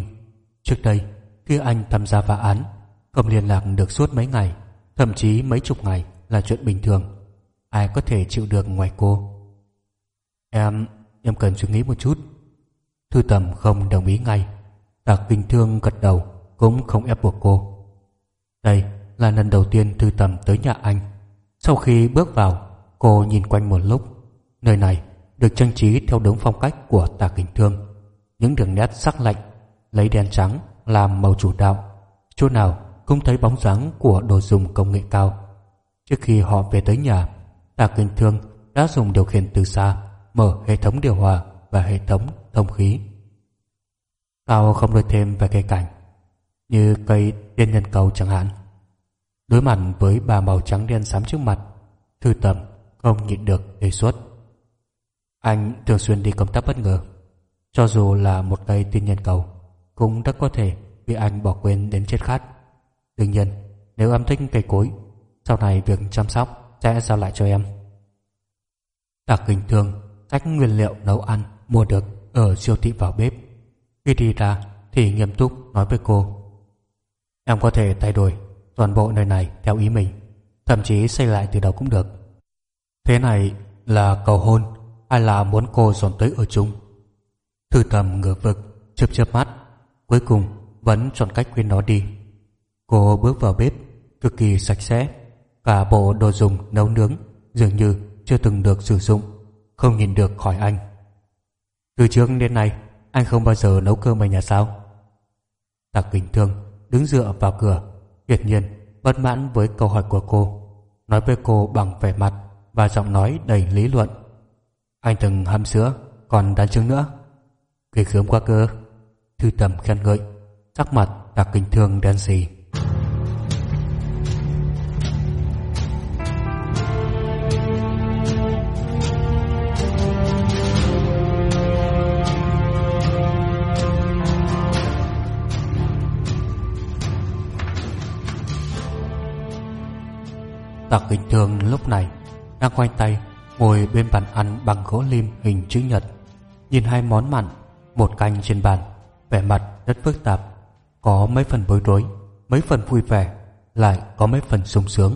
Trước đây, khi anh tham gia phá án, không liên lạc được suốt mấy ngày, thậm chí mấy chục ngày là chuyện bình thường. Ai có thể chịu được ngoài cô? Em, em cần suy nghĩ một chút. Thư tầm không đồng ý ngay. Tạc Kinh Thương gật đầu cũng không ép buộc cô. Đây là lần đầu tiên Thư tầm tới nhà anh. Sau khi bước vào, cô nhìn quanh một lúc. Nơi này được trang trí theo đúng phong cách của tà kinh thương. Những đường nét sắc lạnh, lấy đen trắng làm màu chủ đạo. Chỗ nào cũng thấy bóng dáng của đồ dùng công nghệ cao. Trước khi họ về tới nhà, tà kinh thương đã dùng điều khiển từ xa mở hệ thống điều hòa và hệ thống thông khí. tao không nói thêm về cây cảnh như cây tiên nhân cầu chẳng hạn? Đối mặt với bà màu trắng đen xám trước mặt, thư tầm không nhịn được đề xuất. Anh thường xuyên đi công tác bất ngờ. Cho dù là một cây tin nhân cầu, cũng rất có thể bị anh bỏ quên đến chết khát. Đương nhiên, nếu em thích cây cối, sau này việc chăm sóc sẽ giao lại cho em. Tạc bình thường cách nguyên liệu nấu ăn mua được ở siêu thị vào bếp. Khi đi ra thì nghiêm túc nói với cô Em có thể thay đổi toàn bộ nơi này theo ý mình, thậm chí xây lại từ đầu cũng được. Thế này là cầu hôn hay là muốn cô dồn tới ở chung? Thư tầm ngửa vực, chớp chớp mắt, cuối cùng vẫn chọn cách khuyên nó đi. Cô bước vào bếp, cực kỳ sạch sẽ, cả bộ đồ dùng nấu nướng dường như chưa từng được sử dụng, không nhìn được khỏi anh. Từ trước đến nay, anh không bao giờ nấu cơm ở nhà sao? Tạc Kình Thương đứng dựa vào cửa, hiển nhiên bất mãn với câu hỏi của cô, nói với cô bằng vẻ mặt và giọng nói đầy lý luận. Anh từng hâm sữa, còn đàn trứng nữa. Ghê gớm quá cơ. Thư tầm khen ngợi, sắc mặt đặc kinh thương đen xì. Tạc Kinh Thương lúc này đang quay tay ngồi bên bàn ăn bằng gỗ lim hình chữ nhật. Nhìn hai món mặn, một canh trên bàn, vẻ mặt rất phức tạp, có mấy phần bối rối, mấy phần vui vẻ, lại có mấy phần sung sướng.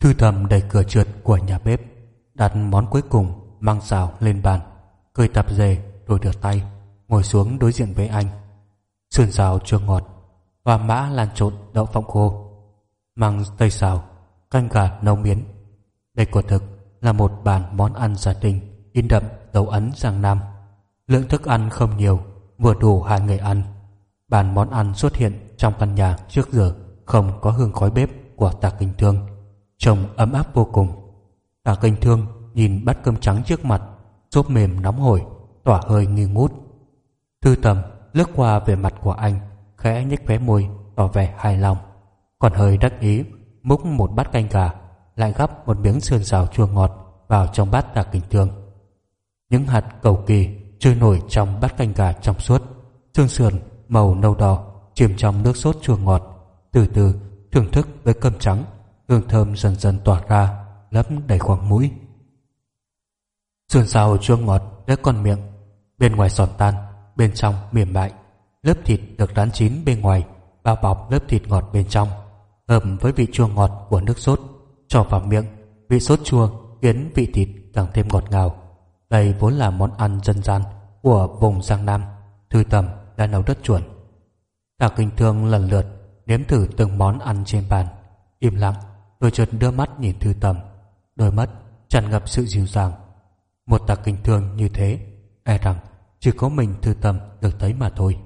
Thư thầm đẩy cửa trượt của nhà bếp, đặt món cuối cùng mang xào lên bàn, cười tập dề rồi đưa tay, ngồi xuống đối diện với anh. Sườn xào chua ngọt, và mã lan trộn đậu phộng khô măng tây xào, canh gà nấu miến đây quả thực là một bàn món ăn gia đình, in đậm dấu ấn giang nam. Lượng thức ăn không nhiều, vừa đủ hai người ăn. Bàn món ăn xuất hiện trong căn nhà trước giờ không có hương khói bếp của tạ kinh thương. Trông ấm áp vô cùng. Tạ kinh thương nhìn bát cơm trắng trước mặt, xốp mềm nóng hổi, tỏa hơi nghi ngút. Thư tầm lướt qua về mặt của anh, khẽ nhếch khóe môi, tỏ vẻ hài lòng. Còn hơi đắc ý, múc một bát canh gà lại gắp một miếng sườn xào chua ngọt vào trong bát tạc kinh thương những hạt cầu kỳ trôi nổi trong bát canh gà trong suốt, xương sườn màu nâu đỏ chìm trong nước sốt chua ngọt, từ từ thưởng thức với cơm trắng, hương thơm dần dần tỏa ra, lấp đầy khoang mũi. Sườn xào chua ngọt đã còn miệng, bên ngoài giòn tan, bên trong mềm mại. Lớp thịt được rán chín bên ngoài, bao bọc lớp thịt ngọt bên trong, hợp với vị chua ngọt của nước sốt cho vào miệng, vị sốt chua khiến vị thịt càng thêm ngọt ngào. Đây vốn là món ăn dân gian của vùng giang nam, thư tầm đã nấu rất chuẩn. Tạ kinh thương lần lượt nếm thử từng món ăn trên bàn. Im lặng rồi chợt đưa mắt nhìn thư tầm. Đôi mắt tràn ngập sự dịu dàng. Một tạ kinh thương như thế e rằng chỉ có mình thư tầm được thấy mà thôi.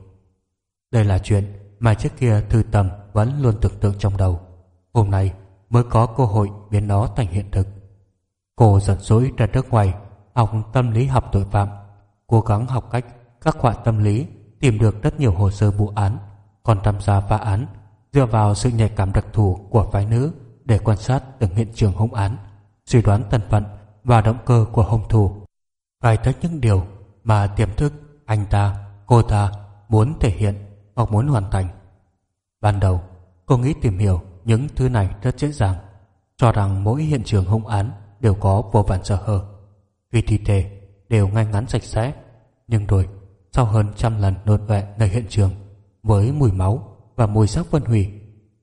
Đây là chuyện mà trước kia thư tầm vẫn luôn tưởng tượng trong đầu. Hôm nay mới có cơ hội biến nó thành hiện thực. Cô giận dỗi ra nước ngoài học tâm lý học tội phạm, cố gắng học cách các họa tâm lý, tìm được rất nhiều hồ sơ vụ án, còn tham gia phá án, dựa vào sự nhạy cảm đặc thù của phái nữ để quan sát từng hiện trường hung án, suy đoán thân phận và động cơ của hung thủ. Khai thác những điều mà tiềm thức anh ta, cô ta muốn thể hiện hoặc muốn hoàn thành. Ban đầu, cô nghĩ tìm hiểu những thứ này rất dễ dàng, cho rằng mỗi hiện trường hung án đều có vô vàn sơ hở. Khi thi thể đều ngay ngắn sạch sẽ, nhưng rồi sau hơn trăm lần nôn vệ nơi hiện trường với mùi máu và mùi xác phân hủy,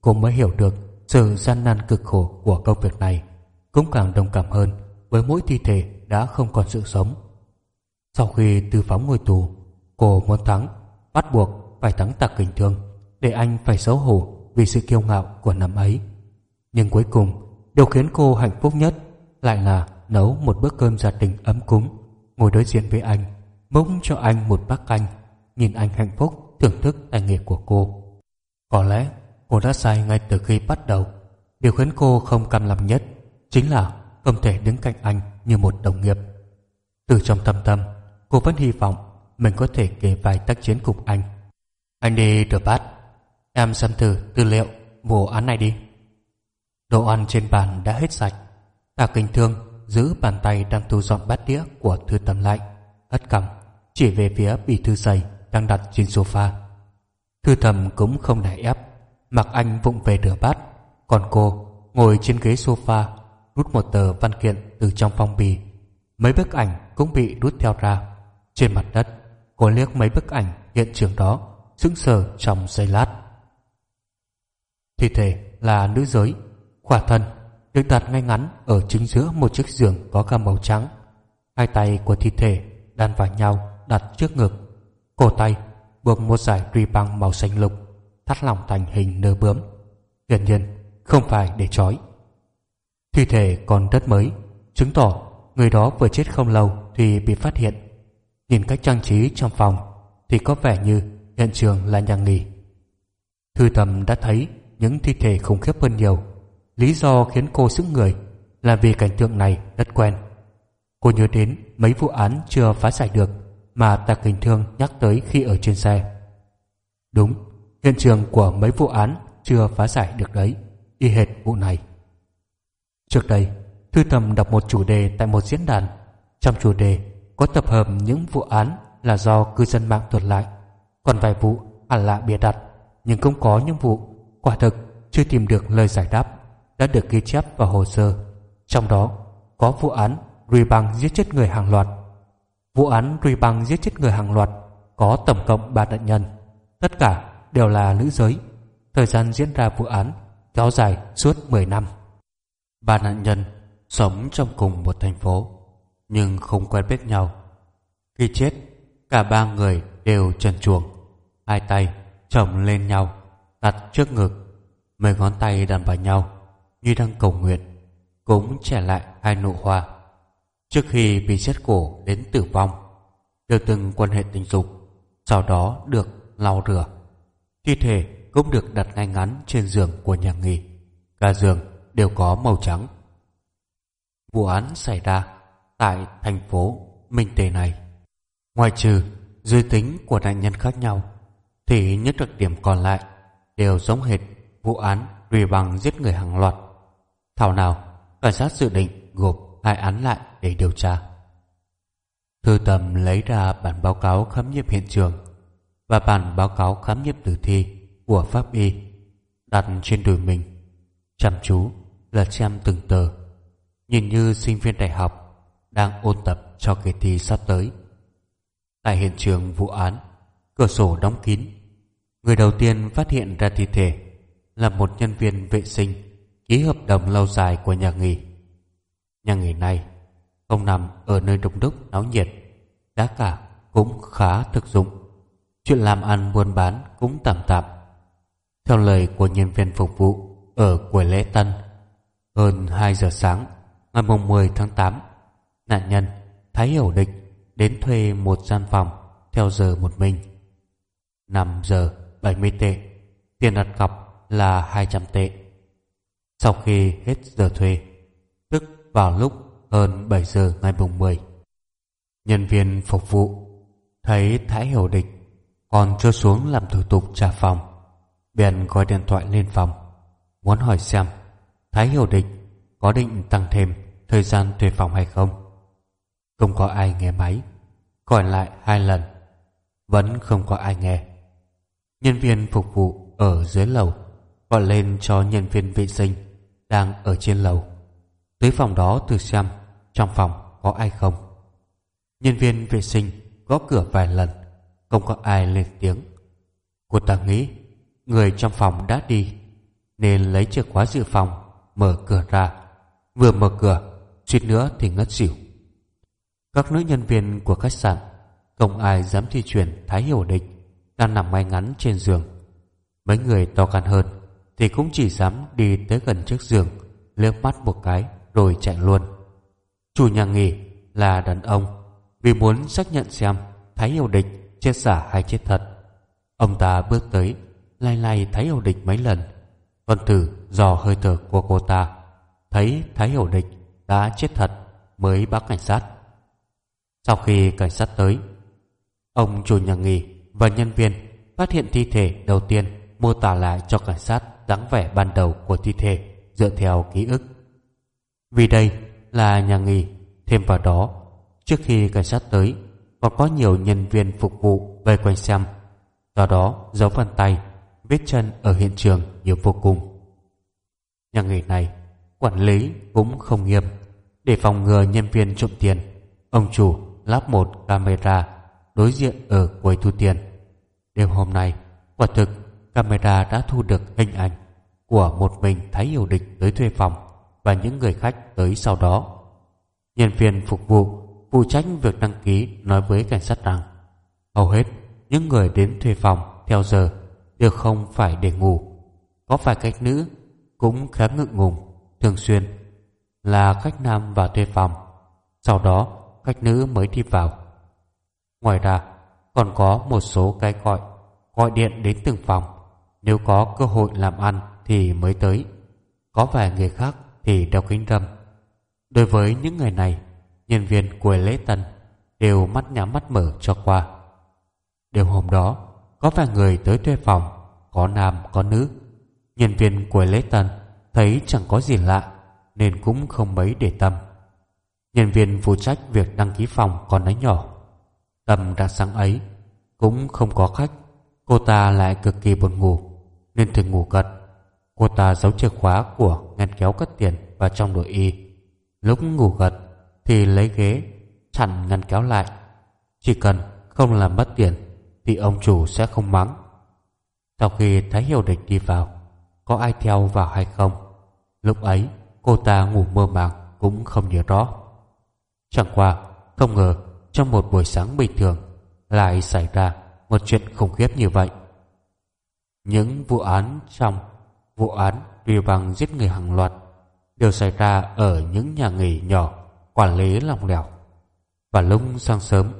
cô mới hiểu được sự gian nan cực khổ của công việc này cũng càng đồng cảm hơn với mỗi thi thể đã không còn sự sống. Sau khi tư phóng ngôi tù, cô muốn thắng, bắt buộc phải thắng tặc kình thương để anh phải xấu hổ vì sự kiêu ngạo của năm ấy. Nhưng cuối cùng, điều khiến cô hạnh phúc nhất lại là nấu một bữa cơm gia đình ấm cúng, ngồi đối diện với anh, múc cho anh một bát canh, nhìn anh hạnh phúc, thưởng thức tài nghệ của cô. Có lẽ cô đã sai ngay từ khi bắt đầu. Điều khiến cô không cam lòng nhất chính là không thể đứng cạnh anh như một đồng nghiệp. Từ trong tâm tâm, cô vẫn hy vọng mình có thể kể vài tác chiến cùng anh. Anh đi rửa bát em xem thử tư liệu vụ án này đi. Đồ ăn trên bàn đã hết sạch. Tạ kinh thương, giữ bàn tay đang thu dọn bát đĩa của thư tâm lại. Hất cằm chỉ về phía bì thư dày đang đặt trên sofa. Thư thầm cũng không nảy ép. Mặc anh vụng về rửa bát, còn cô ngồi trên ghế sofa, rút một tờ văn kiện từ trong phong bì. Mấy bức ảnh cũng bị rút theo ra. Trên mặt đất, cô liếc mấy bức ảnh hiện trường đó, sững sờ trong giây lát thi thể là nữ giới. Khỏa thân, được đặt ngay ngắn ở chính giữa một chiếc giường có gam màu trắng. Hai tay của thi thể đan vào nhau, đặt trước ngực. Cổ tay buộc một dải ri băng màu xanh lục, thắt lỏng thành hình nơ bướm. Hiển nhiên, không phải để trói. Thi thể còn rất mới, chứng tỏ người đó vừa chết không lâu thì bị phát hiện. Nhìn cách trang trí trong phòng thì có vẻ như hiện trường là nhà nghỉ. Thư tầm đã thấy những thi thể khủng khiếp hơn nhiều. Lý do khiến cô sững người là vì cảnh tượng này rất quen. Cô nhớ đến mấy vụ án chưa phá giải được mà tạc hình thương nhắc tới khi ở trên xe. Đúng, hiện trường của mấy vụ án chưa phá giải được đấy, y hệt vụ này. Trước đây, thư tầm đọc một chủ đề tại một diễn đàn. Trong chủ đề có tập hợp những vụ án là do cư dân mạng thuật lại. Còn vài vụ hẳn lạ bịa đặt, nhưng cũng có những vụ quả thực chưa tìm được lời giải đáp đã được ghi chép vào hồ sơ. Trong đó có vụ án Rui băng giết chết người hàng loạt. Vụ án Rui băng giết chết người hàng loạt có tổng cộng ba nạn nhân. Tất cả đều là nữ giới. Thời gian diễn ra vụ án kéo dài suốt 10 năm. Ba nạn nhân sống trong cùng một thành phố nhưng không quen biết nhau. Khi chết, cả ba người đều trần chuồng, hai tay chồng lên nhau, đặt trước ngực, mấy ngón tay đan vào nhau như đang cầu nguyện, cũng trẻ lại hai nụ hoa. Trước khi bị chết cổ đến tử vong, đều từng quan hệ tình dục, sau đó được lau rửa. Thi thể cũng được đặt ngay ngắn trên giường của nhà nghỉ. Cả giường đều có màu trắng. Vụ án xảy ra tại thành phố Minh Tề này. Ngoài trừ giới tính của nạn nhân khác nhau, thì những đặc điểm còn lại đều giống hệt vụ án vì bằng giết người hàng loạt. Thảo nào, cảnh sát dự định gộp hai án lại để điều tra. Thư tầm lấy ra bản báo cáo khám nghiệm hiện trường và bản báo cáo khám nghiệm tử thi của pháp y đặt trên đùi mình chăm chú là xem từng tờ nhìn như sinh viên đại học đang ôn tập cho kỳ thi sắp tới tại hiện trường vụ án cửa sổ đóng kín người đầu tiên phát hiện ra thi thể là một nhân viên vệ sinh ký hợp đồng lâu dài của nhà nghỉ. Nhà nghỉ này không nằm ở nơi đông đúc náo nhiệt giá cả cũng khá thực dụng. Chuyện làm ăn buôn bán cũng tạm tạm. Theo lời của nhân viên phục vụ ở quầy lễ tân, hơn 2 giờ sáng ngày mùng 10 tháng 8, nạn nhân Thái Hiểu Địch đến thuê một gian phòng theo giờ một mình. 5 giờ 70 tệ, tiền đặt cọc là 200 tệ. Sau khi hết giờ thuê, tức vào lúc hơn 7 giờ ngày mùng 10, nhân viên phục vụ thấy Thái Hiểu Địch còn chưa xuống làm thủ tục trả phòng bèn gọi điện thoại lên phòng muốn hỏi xem Thái Hiểu Địch có định tăng thêm thời gian thuê phòng hay không. Không có ai nghe máy, gọi lại hai lần, vẫn không có ai nghe. Nhân viên phục vụ ở dưới lầu gọi lên cho nhân viên vệ sinh đang ở trên lầu. Tới phòng đó thử xem trong phòng có ai không. Nhân viên vệ sinh gõ cửa vài lần, không có ai lên tiếng. Cô ta nghĩ người trong phòng đã đi nên lấy chìa khóa dự phòng mở cửa ra vừa mở cửa suýt nữa thì ngất xỉu các nữ nhân viên của khách sạn không ai dám thi chuyển thái hiểu địch đang nằm ngay ngắn trên giường. Mấy người to gan hơn thì cũng chỉ dám đi tới gần chiếc giường, liếc mắt một cái rồi chạy luôn. Chủ nhà nghỉ là đàn ông, vì muốn xác nhận xem thái hiểu địch chết giả hay chết thật. Ông ta bước tới lay lay Thái Hiểu Địch mấy lần. Vân Tử dò hơi thở của cô ta, Thấy Thái Hiểu Địch đã chết thật Mới báo cảnh sát. Sau khi cảnh sát tới, Ông chủ nhà nghỉ và nhân viên Phát hiện thi thể đầu tiên Mô tả lại cho cảnh sát dáng vẻ ban đầu của thi thể Dựa theo ký ức Vì đây là nhà nghỉ Thêm vào đó Trước khi cảnh sát tới Còn có nhiều nhân viên phục vụ vây quanh xem Do đó dấu vân tay vết chân ở hiện trường nhiều vô cùng. Nhà nghỉ này, quản lý cũng không nghiêm. Để phòng ngừa nhân viên trộm tiền, ông chủ lắp một camera đối diện ở quầy thu tiền. Đêm hôm nay, quả thực camera đã thu được hình ảnh của một mình Thái Hiểu Địch tới thuê phòng và những người khách tới sau đó. Nhân viên phục vụ phụ trách việc đăng ký nói với cảnh sát rằng hầu hết những người đến thuê phòng theo giờ đều không phải để ngủ. Có vài khách nữ cũng khá ngượng ngùng, thường xuyên là khách nam vào thuê phòng, sau đó khách nữ mới đi vào. Ngoài ra, còn có một số cái gọi, gọi điện đến từng phòng, nếu có cơ hội làm ăn thì mới tới. Có vài người khác thì đeo kính râm. Đối với những người này, nhân viên của lễ tân đều mắt nhắm mắt mở cho qua. Đêm hôm đó, có vài người tới thuê phòng Có nam có nữ Nhân viên của lễ tân Thấy chẳng có gì lạ Nên cũng không mấy để tâm Nhân viên phụ trách việc đăng ký phòng còn nói nhỏ Tầm đã sáng ấy Cũng không có khách Cô ta lại cực kỳ buồn ngủ Nên thường ngủ gật Cô ta giấu chìa khóa của ngăn kéo cất tiền vào trong đội y Lúc ngủ gật Thì lấy ghế chặn ngăn kéo lại Chỉ cần không làm mất tiền thì ông chủ sẽ không mắng. Sau khi thấy Hiểu Địch đi vào, có ai theo vào hay không? Lúc ấy, cô ta ngủ mơ màng cũng không nhớ rõ. Chẳng qua, không ngờ trong một buổi sáng bình thường lại xảy ra một chuyện khủng khiếp như vậy. Những vụ án trong vụ án vì bằng giết người hàng loạt đều xảy ra ở những nhà nghỉ nhỏ quản lý lòng lẻo và lúc sáng sớm,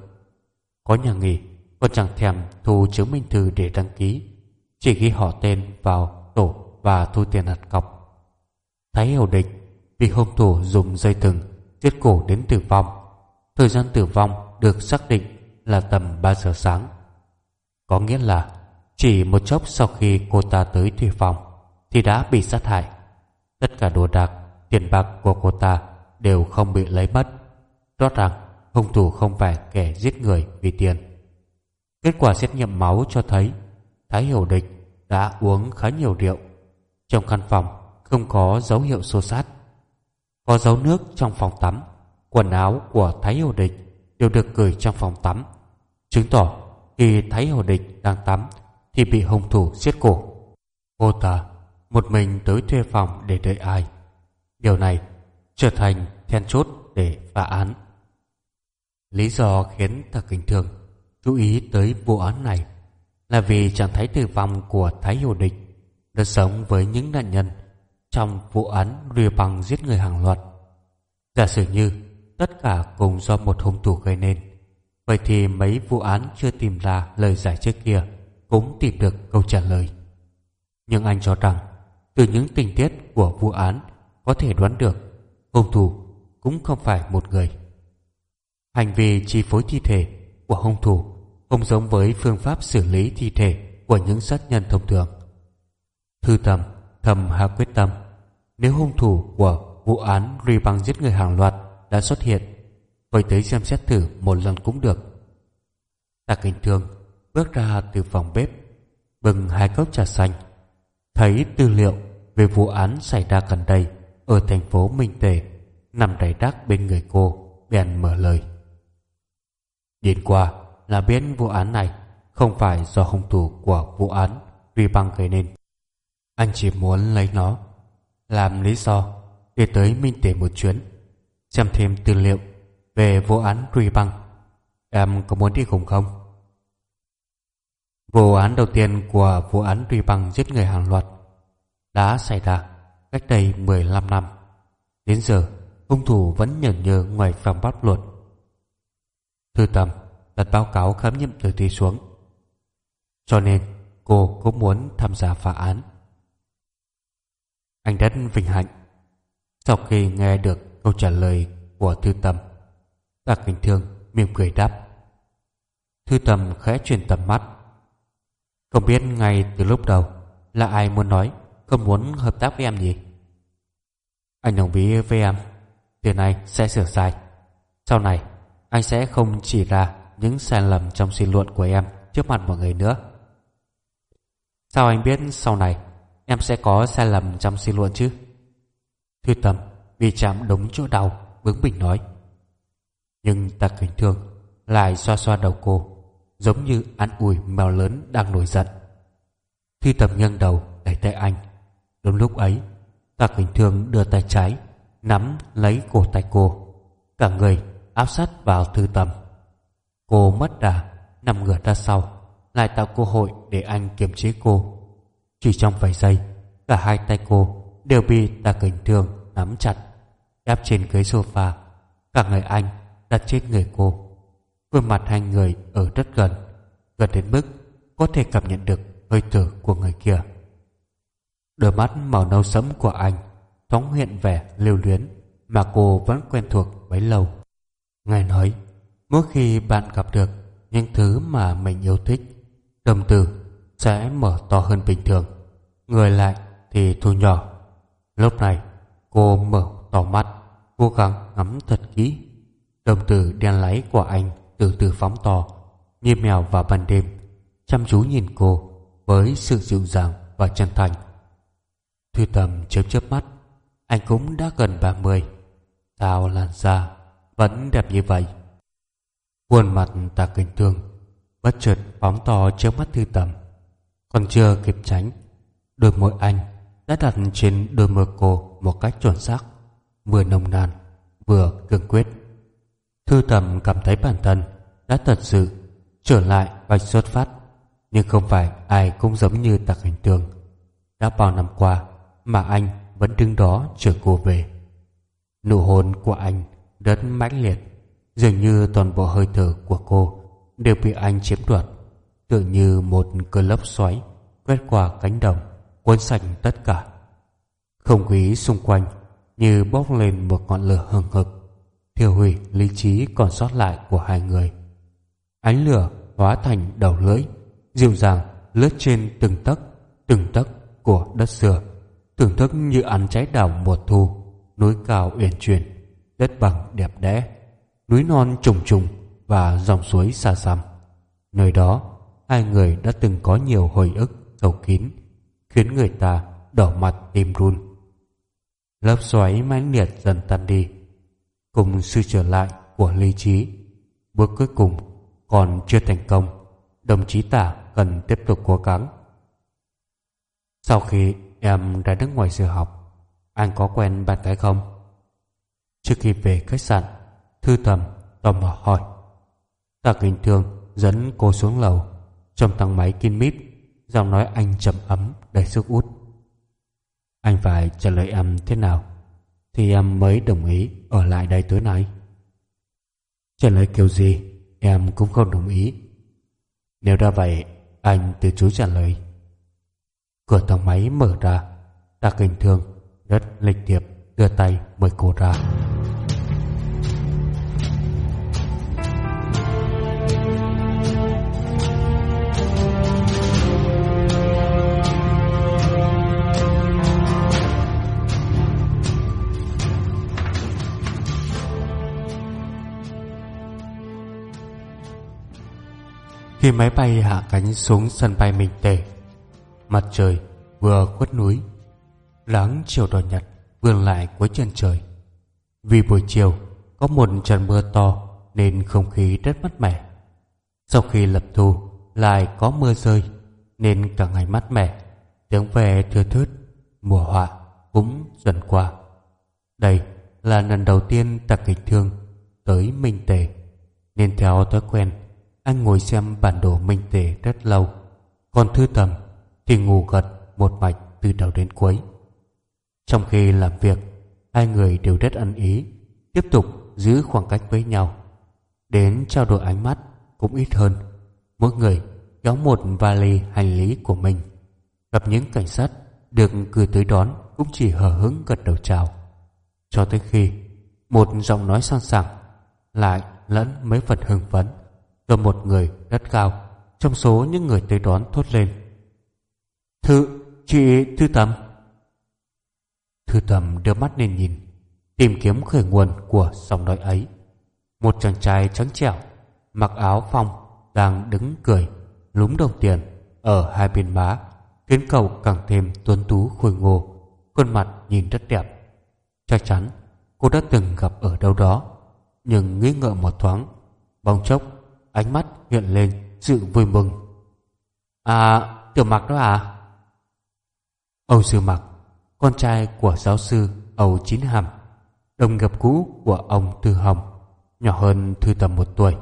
có nhà nghỉ còn chẳng thèm thu chứng minh thư để đăng ký, chỉ ghi họ tên vào tổ và thu tiền đặt cọc Thấy hiểu địch vì hung thủ dùng dây thừng, giết cổ đến tử vong, thời gian tử vong được xác định là tầm 3 giờ sáng. Có nghĩa là chỉ một chốc sau khi cô ta tới thuê phòng thì đã bị sát hại. Tất cả đồ đạc, tiền bạc của cô ta đều không bị lấy mất. Rõ ràng, hung thủ không phải kẻ giết người vì tiền. Kết quả xét nghiệm máu cho thấy thái hiểu địch đã uống khá nhiều rượu. Trong căn phòng không có dấu hiệu xô sát có dấu nước trong phòng tắm, quần áo của thái hiểu địch đều được gửi trong phòng tắm. Chứng tỏ khi thái hồ địch đang tắm thì bị hung thủ giết cổ. Cô ta, một mình tới thuê phòng để đợi ai? Điều này trở thành then chốt để phá án. Lý do khiến thật bình thường, chú ý tới vụ án này là vì trạng thái tử vong của thái hiểu địch đã sống với những nạn nhân trong vụ án rìa bằng giết người hàng loạt. Giả sử như tất cả cùng do một hung thủ gây nên. Vậy thì mấy vụ án chưa tìm ra lời giải trước kia cũng tìm được câu trả lời. Nhưng anh cho rằng, từ những tình tiết của vụ án có thể đoán được, hung thủ cũng không phải một người. Hành vi chi phối thi thể của hung thủ không giống với phương pháp xử lý thi thể của những sát nhân thông thường. Thư tầm thầm hạ quyết tâm, nếu hung thủ của vụ án ri băng giết người hàng loạt đã xuất hiện. Vậy tới xem xét thử một lần cũng được. Tạ kinh thương bước ra từ phòng bếp, bưng hai cốc trà xanh, thấy tư liệu về vụ án xảy ra gần đây ở thành phố Minh Tề, nằm đầy đắc bên người cô, bèn mở lời. Nhìn qua là biết vụ án này không phải do hung thủ của vụ án Ri Băng gây nên. Anh chỉ muốn lấy nó làm lý do để tới Minh Tề một chuyến xem thêm tư liệu về vụ án Truy Băng em có muốn đi cùng không? Vụ án đầu tiên của vụ án Truy Băng giết người hàng loạt đã xảy ra cách đây 15 năm. Đến giờ, hung thủ vẫn nhẫn nhơ ngoài phòng pháp luật. Thư tầm đặt báo cáo khám nghiệm tử thi xuống. Cho nên, cô cũng muốn tham gia phá án. Anh rất vinh hạnh. Sau khi nghe được câu trả lời của Thư Tâm, Tạ Kinh Thương mỉm cười đáp. Thư Tâm khẽ chuyển tầm mắt. Không biết ngay từ lúc đầu là ai muốn nói không muốn hợp tác với em gì Anh đồng ý với em từ này sẽ sửa sai. Sau này anh sẽ không chỉ ra Những sai lầm trong suy luận của em Trước mặt mọi người nữa. Sao anh biết sau này Em sẽ có sai lầm trong suy luận chứ? Thư tâm vì chạm đúng chỗ đau Bướng bỉnh nói. Nhưng ta kính thương, Lại xoa xoa đầu cô, Giống như ăn ủi mèo lớn đang nổi giận. Thư tầm nghiêng đầu đẩy tay anh, Đúng lúc ấy, ta Kính Thương đưa tay trái, Nắm lấy cổ tay cô, Cả người áp sát vào thư tầm. Cô mất đà, Nằm ngửa ra sau, Lại tạo cơ hội để anh kiềm chế cô. Chỉ trong vài giây, Cả hai tay cô đều bị ta Kính Thương nắm chặt Ép trên ghế sofa Cả người anh đặt trên người cô Khuôn mặt hai người ở rất gần Gần đến mức Có thể cảm nhận được hơi thở của người kia Đôi mắt màu nâu sẫm của anh thoáng hiện vẻ lưu luyến mà cô vẫn quen thuộc bấy lâu. Ngài nói, mỗi khi bạn gặp được những thứ mà mình yêu thích, tâm tư sẽ mở to hơn bình thường, người lại thì thu nhỏ. Lúc này, cô mở to mắt, cố gắng ngắm thật kỹ. Đồng tử đen láy của anh từ từ phóng to, như mèo vào ban đêm, chăm chú nhìn cô với sự dịu dàng và chân thành. Thư tầm chớp chớp mắt Anh cũng đã gần 30 Sao làn da Vẫn đẹp như vậy. Khuôn mặt tà kinh thương Bất chợt phóng to trước mắt thư tầm Còn chưa kịp tránh Đôi môi anh đã đặt trên đôi môi cô. Một cách chuẩn xác, Vừa nồng nàn, Vừa cương quyết. Thư tầm cảm thấy bản thân đã thật sự trở lại vạch xuất phát, nhưng không phải ai cũng giống như Tạc hình tường. Đã bao năm qua mà anh vẫn đứng đó chờ cô về. Nụ hôn của anh rất mãnh liệt, dường như toàn bộ hơi thở của cô đều bị anh chiếm đoạt, tựa như một cơn lốc xoáy quét qua cánh đồng, cuốn sạch tất cả không khí xung quanh như bốc lên một ngọn lửa hừng hực. Thiêu hủy lý trí còn sót lại của hai người. Ánh lửa hóa thành đầu lưỡi, dịu dàng lướt trên từng tấc từng tấc của đất xưa. Thưởng thức như ăn trái đào mùa thu, núi cao uyển chuyển, đất bằng đẹp đẽ, núi non trùng trùng và dòng suối xa xăm. Nơi đó, hai người đã từng có nhiều hồi ức sâu kín, khiến người ta đỏ mặt tim run lớp xoáy mãnh liệt dần tan đi. Cùng sự trở lại của lý trí, bước cuối cùng còn chưa thành công, đồng chí tả cần tiếp tục cố gắng. Sau khi em ra nước ngoài sư học, anh có quen bạn gái không? Trước khi về khách sạn, thư tầm tò mò hỏi. Tạ kính thương dẫn cô xuống lầu, trong thang máy kín mít, giọng nói anh trầm ấm đầy sức út anh phải trả lời em thế nào thì em mới đồng ý ở lại đây tối nay? Trả lời kiểu gì em cũng không đồng ý. Nếu đã vậy, anh từ chối trả lời. Cửa thang máy mở ra tạ hình thường rất lịch thiệp đưa tay mời cô ra. Khi máy bay hạ cánh xuống sân bay Minh Tề, Mặt trời vừa khuất núi, Láng chiều đỏ nhật vươn lại cuối chân trời. Vì buổi chiều có một trận mưa to Nên không khí rất mát mẻ. Sau khi lập thu, lại có mưa rơi Nên cả ngày mát mẻ, Tiếng về thưa thớt, Mùa họa cũng dần qua. Đây là lần đầu tiên tạc kịch thương Tới Minh Tề, Nên theo thói quen anh ngồi xem bản đồ minh tề rất lâu, Còn thư tầm thì ngủ gật một mạch từ đầu đến cuối. Trong khi làm việc, Hai người đều rất ân ý, Tiếp tục giữ khoảng cách với nhau. Đến trao đổi ánh mắt cũng ít hơn, Mỗi người kéo một vali hành lý của mình. Gặp những cảnh sát được cử tới đón Cũng chỉ hờ hững gật đầu chào. Cho tới khi Một giọng nói sang sảng Lại lẫn mấy phần hưng phấn rồi một người rất cao, trong số những người tới đón thốt lên. Thư, chị thư tầm thư tầm đưa mắt lên nhìn, tìm kiếm khởi nguồn của dòng nói ấy. Một chàng trai trắng trẻo, mặc áo phong, đang đứng cười lúng đồng tiền ở hai bên má, khiến cậu càng thêm tuấn tú khôi ngô, khuôn mặt nhìn rất đẹp. Chắc chắn cô đã từng gặp ở đâu đó, nhưng nghĩ ngợi một thoáng bóng chốc ánh mắt hiện lên sự vui mừng. À tiểu mặc đó à? Âu sư mặc con trai của giáo sư âu chín hàm, đồng nghiệp cũ của ông tư hồng, nhỏ hơn thư tầm một tuổi.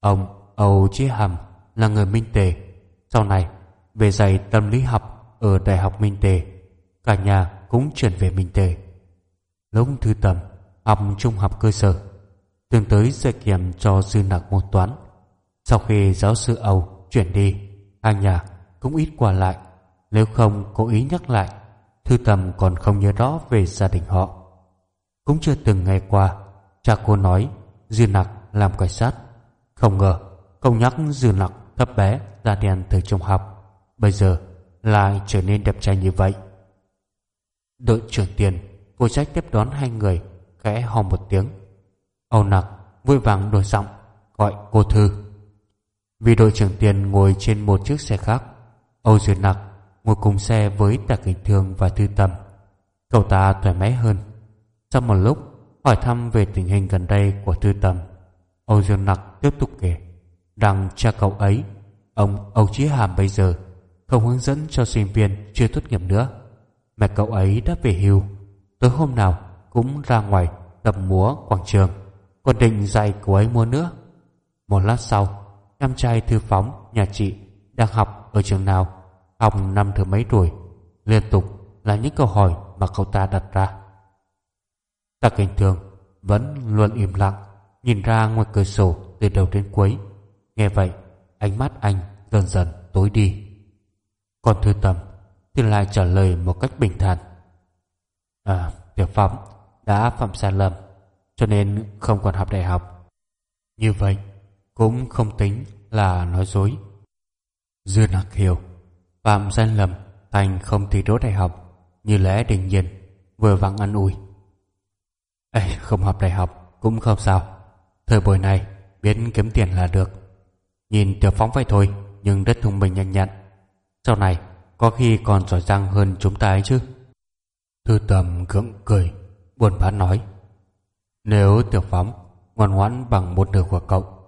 Ông âu chí hàm là người minh tề. Sau này, về dạy tâm lý học ở đại học minh tề, cả nhà cũng chuyển về minh tề. Lúc thư tầm, học trung học cơ sở tương tới dạy kèm cho dư nặc môn toán. Sau khi giáo sư Âu chuyển đi, hai nhà cũng ít qua lại. Nếu không cố ý nhắc lại, Thư Tầm còn không nhớ rõ về gia đình họ. Cũng chưa từng nghe qua, cha cô nói dư nặc làm cảnh sát. Không ngờ, không nhắc dư nặc thấp bé ra đèn từ trung học. Bây giờ lại trở nên đẹp trai như vậy. Đội trưởng tiền phụ trách tiếp đón hai người khẽ hò một tiếng Âu Nặc vui vàng đổi giọng gọi cô Thư. Vì đội trưởng tiền ngồi trên một chiếc xe khác, Âu Duyệt Nặc ngồi cùng xe với Tạ Kình Thương và Thư Tâm. Cậu ta thoải mái hơn. Sau một lúc hỏi thăm về tình hình gần đây của Thư Tâm, Âu Duyệt Nặc tiếp tục kể rằng cha cậu ấy, ông Âu Chí Hàm bây giờ không hướng dẫn cho sinh viên chưa tốt nghiệp nữa. Mẹ cậu ấy đã về hưu, tối hôm nào cũng ra ngoài tập múa quảng trường còn định dạy cô ấy mua nữa. Một lát sau, Em trai thư phóng nhà chị Đang học ở trường nào, Học năm thứ mấy tuổi, Liên tục là những câu hỏi mà cậu ta đặt ra. Ta Kinh Thường vẫn luôn im lặng, Nhìn ra ngoài cửa sổ từ đầu đến cuối. Nghe vậy, Ánh mắt anh dần dần tối đi. Còn Thư tầm Thì lại trả lời một cách bình thản. À Tiểu phóng, Đã phạm sai lầm. Cho nên không còn học đại học. Như vậy Cũng không tính là nói dối. Dư Nặc hiểu Phạm sai lầm Thành không thi đỗ đại học Như lẽ đình nhiên Vừa vặn ăn ủi. Ê, không học đại học cũng không sao. Thời buổi này biết kiếm tiền là được. Nhìn Tiểu Phóng vậy thôi Nhưng rất thông minh nhanh nhặn Sau này có khi còn giỏi giang hơn chúng ta ấy chứ. Thư tầm gượng cười Buồn bã nói. Nếu Tiểu Phóng ngoan ngoãn bằng một nửa của cậu,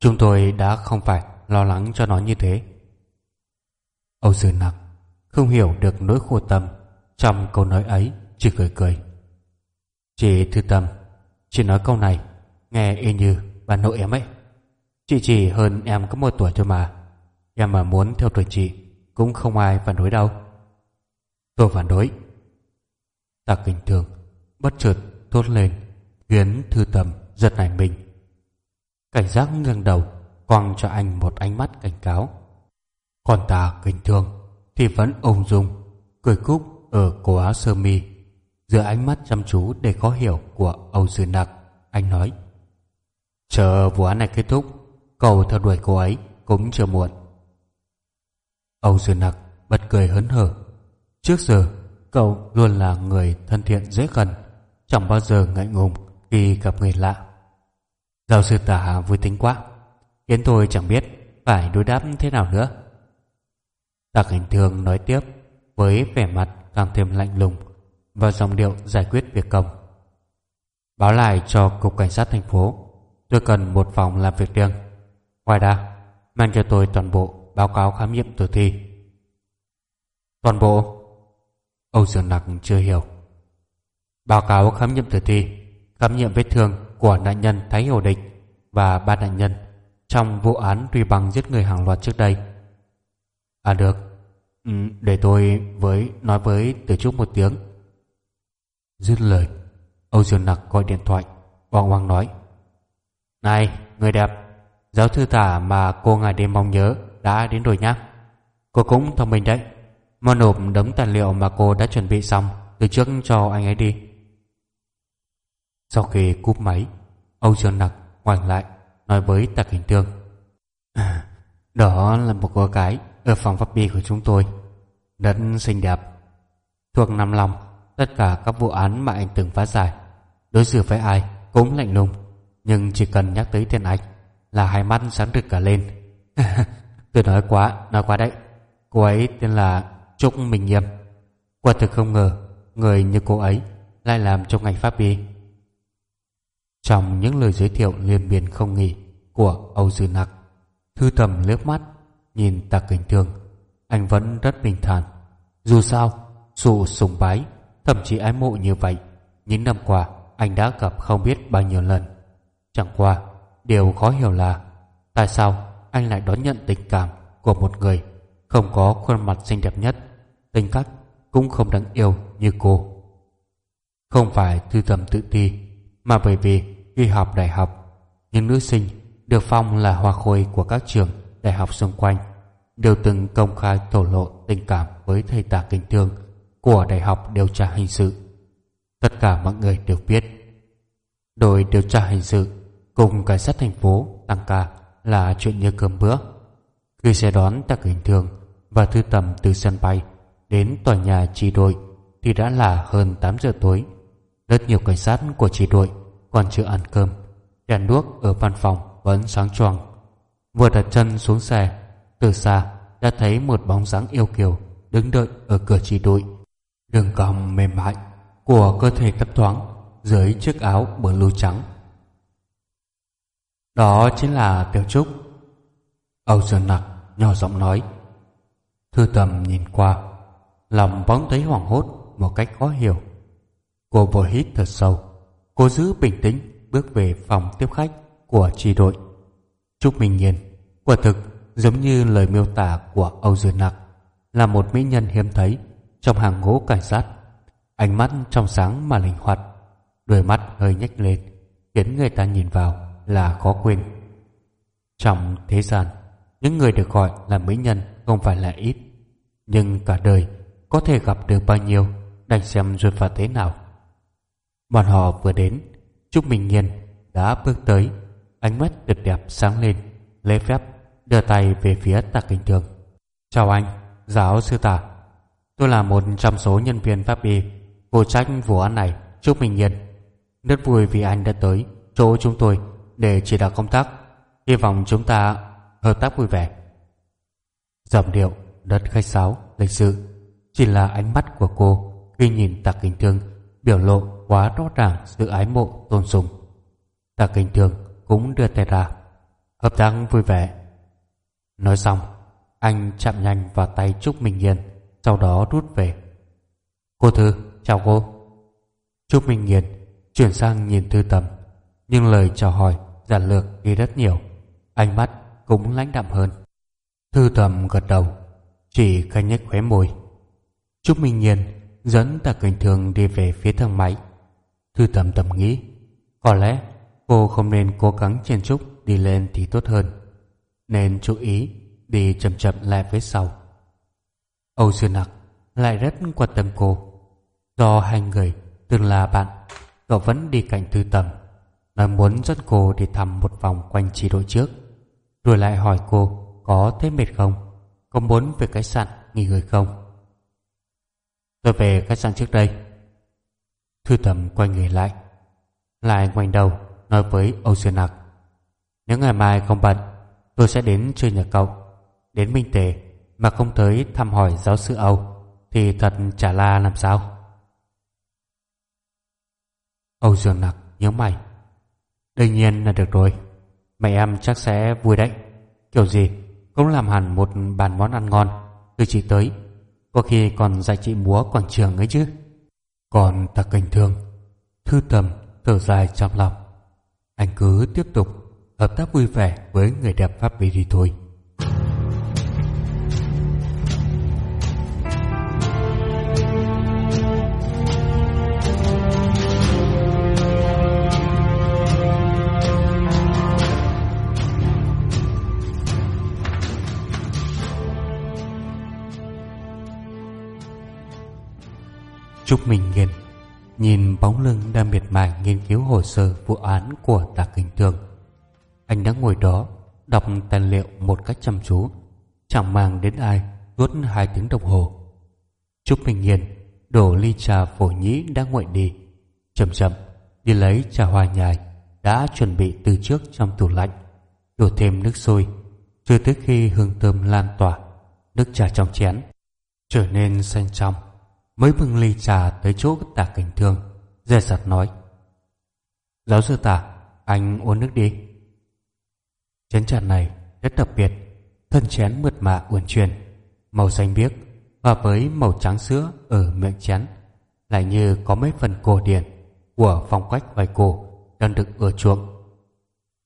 Chúng tôi đã không phải lo lắng cho nó như thế. Âu Dương Nặc không hiểu được nỗi khổ tâm trong câu nói ấy, chỉ cười cười. Chị thư tâm, Chị nói câu này Nghe y như bà nội em ấy. Chị chỉ hơn em có một tuổi thôi mà. Em mà muốn theo tuổi chị Cũng không ai phản đối đâu. Tôi phản đối. Tạc kinh thường Bất chợt thốt lên. Khiến thư tâm giật nảy mình. Cảnh giác ngẩng đầu, Quăng cho anh một ánh mắt cảnh cáo. Còn ta kinh thương, Thì vẫn ung dung, Cười cúc ở cổ áo sơ mi. Giữa ánh mắt chăm chú để khó hiểu của Âu Dư Nặc, Anh nói, Chờ vụ án này kết thúc Cầu theo đuổi cô ấy cũng chưa muộn. Âu Dư Nặc bật cười hớn hở, Trước giờ, cậu luôn là người thân thiện dễ gần, Chẳng bao giờ ngại ngùng khi gặp người lạ Giáo sư tả vui tính quá Khiến tôi chẳng biết phải đối đáp thế nào nữa Tạc hình thường nói tiếp Với vẻ mặt càng thêm lạnh lùng và dòng điệu giải quyết việc công. Báo lại cho Cục Cảnh sát thành phố tôi cần một phòng làm việc riêng. Ngoài ra, mang cho tôi toàn bộ báo cáo khám nghiệm tử thi. Toàn bộ? Âu Dương Nặc chưa hiểu. Báo cáo khám nghiệm tử thi, khám nghiệm vết thương của nạn nhân Thái Hiểu Địch và ba nạn nhân trong vụ án truy bằng giết người hàng loạt trước đây. À được, ừ, để tôi với nói với Từ Trúc một tiếng. Dứt lời Âu Dương Nặc gọi điện thoại Oang oang nói. Này người đẹp Giáo thư tả mà cô ngày đêm mong nhớ Đã đến rồi nhá. Cô cũng thông minh đấy. Mau nộp đống tài liệu mà cô đã chuẩn bị xong Từ trước cho anh ấy đi. Sau khi cúp máy Âu Dương Nặc ngoảnh lại Nói với Tạc Hình Tương à, Đó là một cô gái Ở phòng pháp bi của chúng tôi Rất xinh đẹp Thuộc Nam Long Tất cả các vụ án mà anh từng phá giải. Đối xử với ai cũng lạnh lùng Nhưng chỉ cần nhắc tới tên anh Là hai mắt sáng rực cả lên. Tôi nói quá, nói quá đấy. Cô ấy tên là Trúc Minh Nghiêm Quả thực không ngờ Người như cô ấy lại làm trong ngành pháp y trong những lời giới thiệu liên miên không nghỉ Của Âu Dư Nặc, Thư tầm liếc mắt, Nhìn tạc kính thương. Anh vẫn rất bình thản. Dù sao, Dù sùng bái, Thậm chí ái mộ như vậy, Những năm qua anh đã gặp không biết bao nhiêu lần. Chẳng qua, Điều khó hiểu là Tại sao anh lại đón nhận tình cảm Của một người không có khuôn mặt xinh đẹp nhất, Tính cách cũng không đáng yêu như cô. Không phải thư tầm tự ti mà bởi vì khi học đại học, Những nữ sinh được phong là hoa khôi của các trường đại học xung quanh đều từng công khai thổ lộ tình cảm với thầy tả kinh thương của Đại học Điều tra Hình sự. Tất cả mọi người đều biết. Đội điều tra hình sự cùng cảnh sát thành phố tăng ca là chuyện như cơm bữa. Khi xe đón tạc hình thường và thư tầm từ sân bay đến tòa nhà chỉ đội thì đã là hơn 8 giờ tối. Rất nhiều cảnh sát của chỉ đội còn chưa ăn cơm. Đèn đuốc ở văn phòng vẫn sáng choang. Vừa đặt chân xuống xe, từ xa đã thấy một bóng dáng yêu kiều đứng đợi ở cửa chỉ đội đường cong mềm mại của cơ thể thấp thoáng dưới chiếc áo blue trắng. Đó chính là Tiểu Trúc. Âu Dương Nặc nhỏ giọng nói. Thư tầm nhìn qua, lòng bóng thấy hoảng hốt một cách khó hiểu. Cô vừa hít thật sâu, cô giữ bình tĩnh bước về phòng tiếp khách của tri đội. Trúc Minh Nhiên, quả thực giống như lời miêu tả của Âu Dương Nặc, là một mỹ nhân hiếm thấy trong hàng ngũ cảnh sát. Ánh mắt trong sáng mà linh hoạt, đôi mắt hơi nhếch lên, khiến người ta nhìn vào là khó quên. Trong thế gian, những người được gọi là mỹ nhân không phải là ít, nhưng cả đời có thể gặp được bao nhiêu đành xem duyên phạt thế nào. Bọn họ vừa đến, Trúc Minh Nhiên đã bước tới, ánh mắt tuyệt đẹp sáng lên, lễ phép đưa tay về phía Tạ Kinh Thường. Chào anh, giáo sư Tạ. Tôi là một trong số nhân viên pháp y phụ trách vụ án này, Trúc Minh Nhiên. Rất vui vì anh đã tới chỗ chúng tôi để chỉ đạo công tác. Hy vọng chúng ta hợp tác vui vẻ. Giọng điệu đất khách sáo, lịch sự, chỉ là ánh mắt của cô khi nhìn Tạ Kinh Thương biểu lộ quá rõ ràng sự ái mộ tôn sùng. Tạ Kinh thường cũng đưa tay ra, hợp tác vui vẻ. Nói xong, anh chạm nhanh vào tay Trúc Minh Nghiên, sau đó rút về. Cô Thư, chào cô. Trúc Minh Nghiên chuyển sang nhìn Thư Tầm, nhưng lời chào hỏi giản lược đi rất nhiều, ánh mắt cũng lãnh đạm hơn. Thư Tầm gật đầu, chỉ khanh nhếch khóe môi. Trúc Minh Nghiên dẫn Tạ Cảnh Thường đi về phía thang máy. Thư Tầm Tầm nghĩ, có lẽ cô không nên cố gắng chen chúc đi lên thì tốt hơn, nên chú ý đi chậm chậm lại phía sau. Âu Dương Nặc lại rất quan tâm cô. Do hai người từng là bạn, cậu vẫn đi cạnh Thư Tầm, nói muốn dẫn cô đi thăm một vòng quanh chỉ đội trước, rồi lại hỏi cô có thấy mệt không, có muốn về khách sạn nghỉ ngơi không. Tôi về khách sạn trước đây Thư tầm quay người lại Lại ngoảnh đầu, Nói với Âu Xuyên Nặc Nếu ngày mai không bận, Tôi sẽ đến chơi nhà cậu. Đến Minh Tề Mà không tới thăm hỏi giáo sư Âu, Thì thật chả la làm sao. Âu Dương Nặc nhớ mày, Đương nhiên là được rồi, Mẹ em chắc sẽ vui đấy. Kiểu gì cũng làm hẳn một bàn món ăn ngon Từ chị tới. Có khi còn dạy chị múa quảng trường ấy chứ. Còn ta cảnh thương. Thư tầm, thở dài trong lòng. Anh cứ tiếp tục Hợp tác vui vẻ với người đẹp Pháp đi thôi. Trúc Minh Nghiên Nhìn bóng lưng đang miệt mài nghiên cứu hồ sơ vụ án của Tạ Kinh thường. Anh đã ngồi đó, Đọc tài liệu một cách chăm chú, Chẳng mang đến ai Suốt hai tiếng đồng hồ. Trúc Minh Nghiên Đổ ly trà phổ nhĩ đã nguội đi. Chậm chậm, đi lấy trà hoa nhài Đã chuẩn bị từ trước trong tủ lạnh, Đổ thêm nước sôi Cho tới khi hương thơm lan tỏa, Nước trà trong chén Trở nên xanh trong mới bưng ly trà tới chỗ tả cảnh thương. Dè dặt nói giáo sư tả anh uống nước đi. Chén trà này rất đặc biệt thân chén mượt mà uốn truyền màu xanh biếc và với màu trắng sữa ở miệng chén lại như có mấy phần cổ điển của phong cách vài cổ đang được ưa chuộng.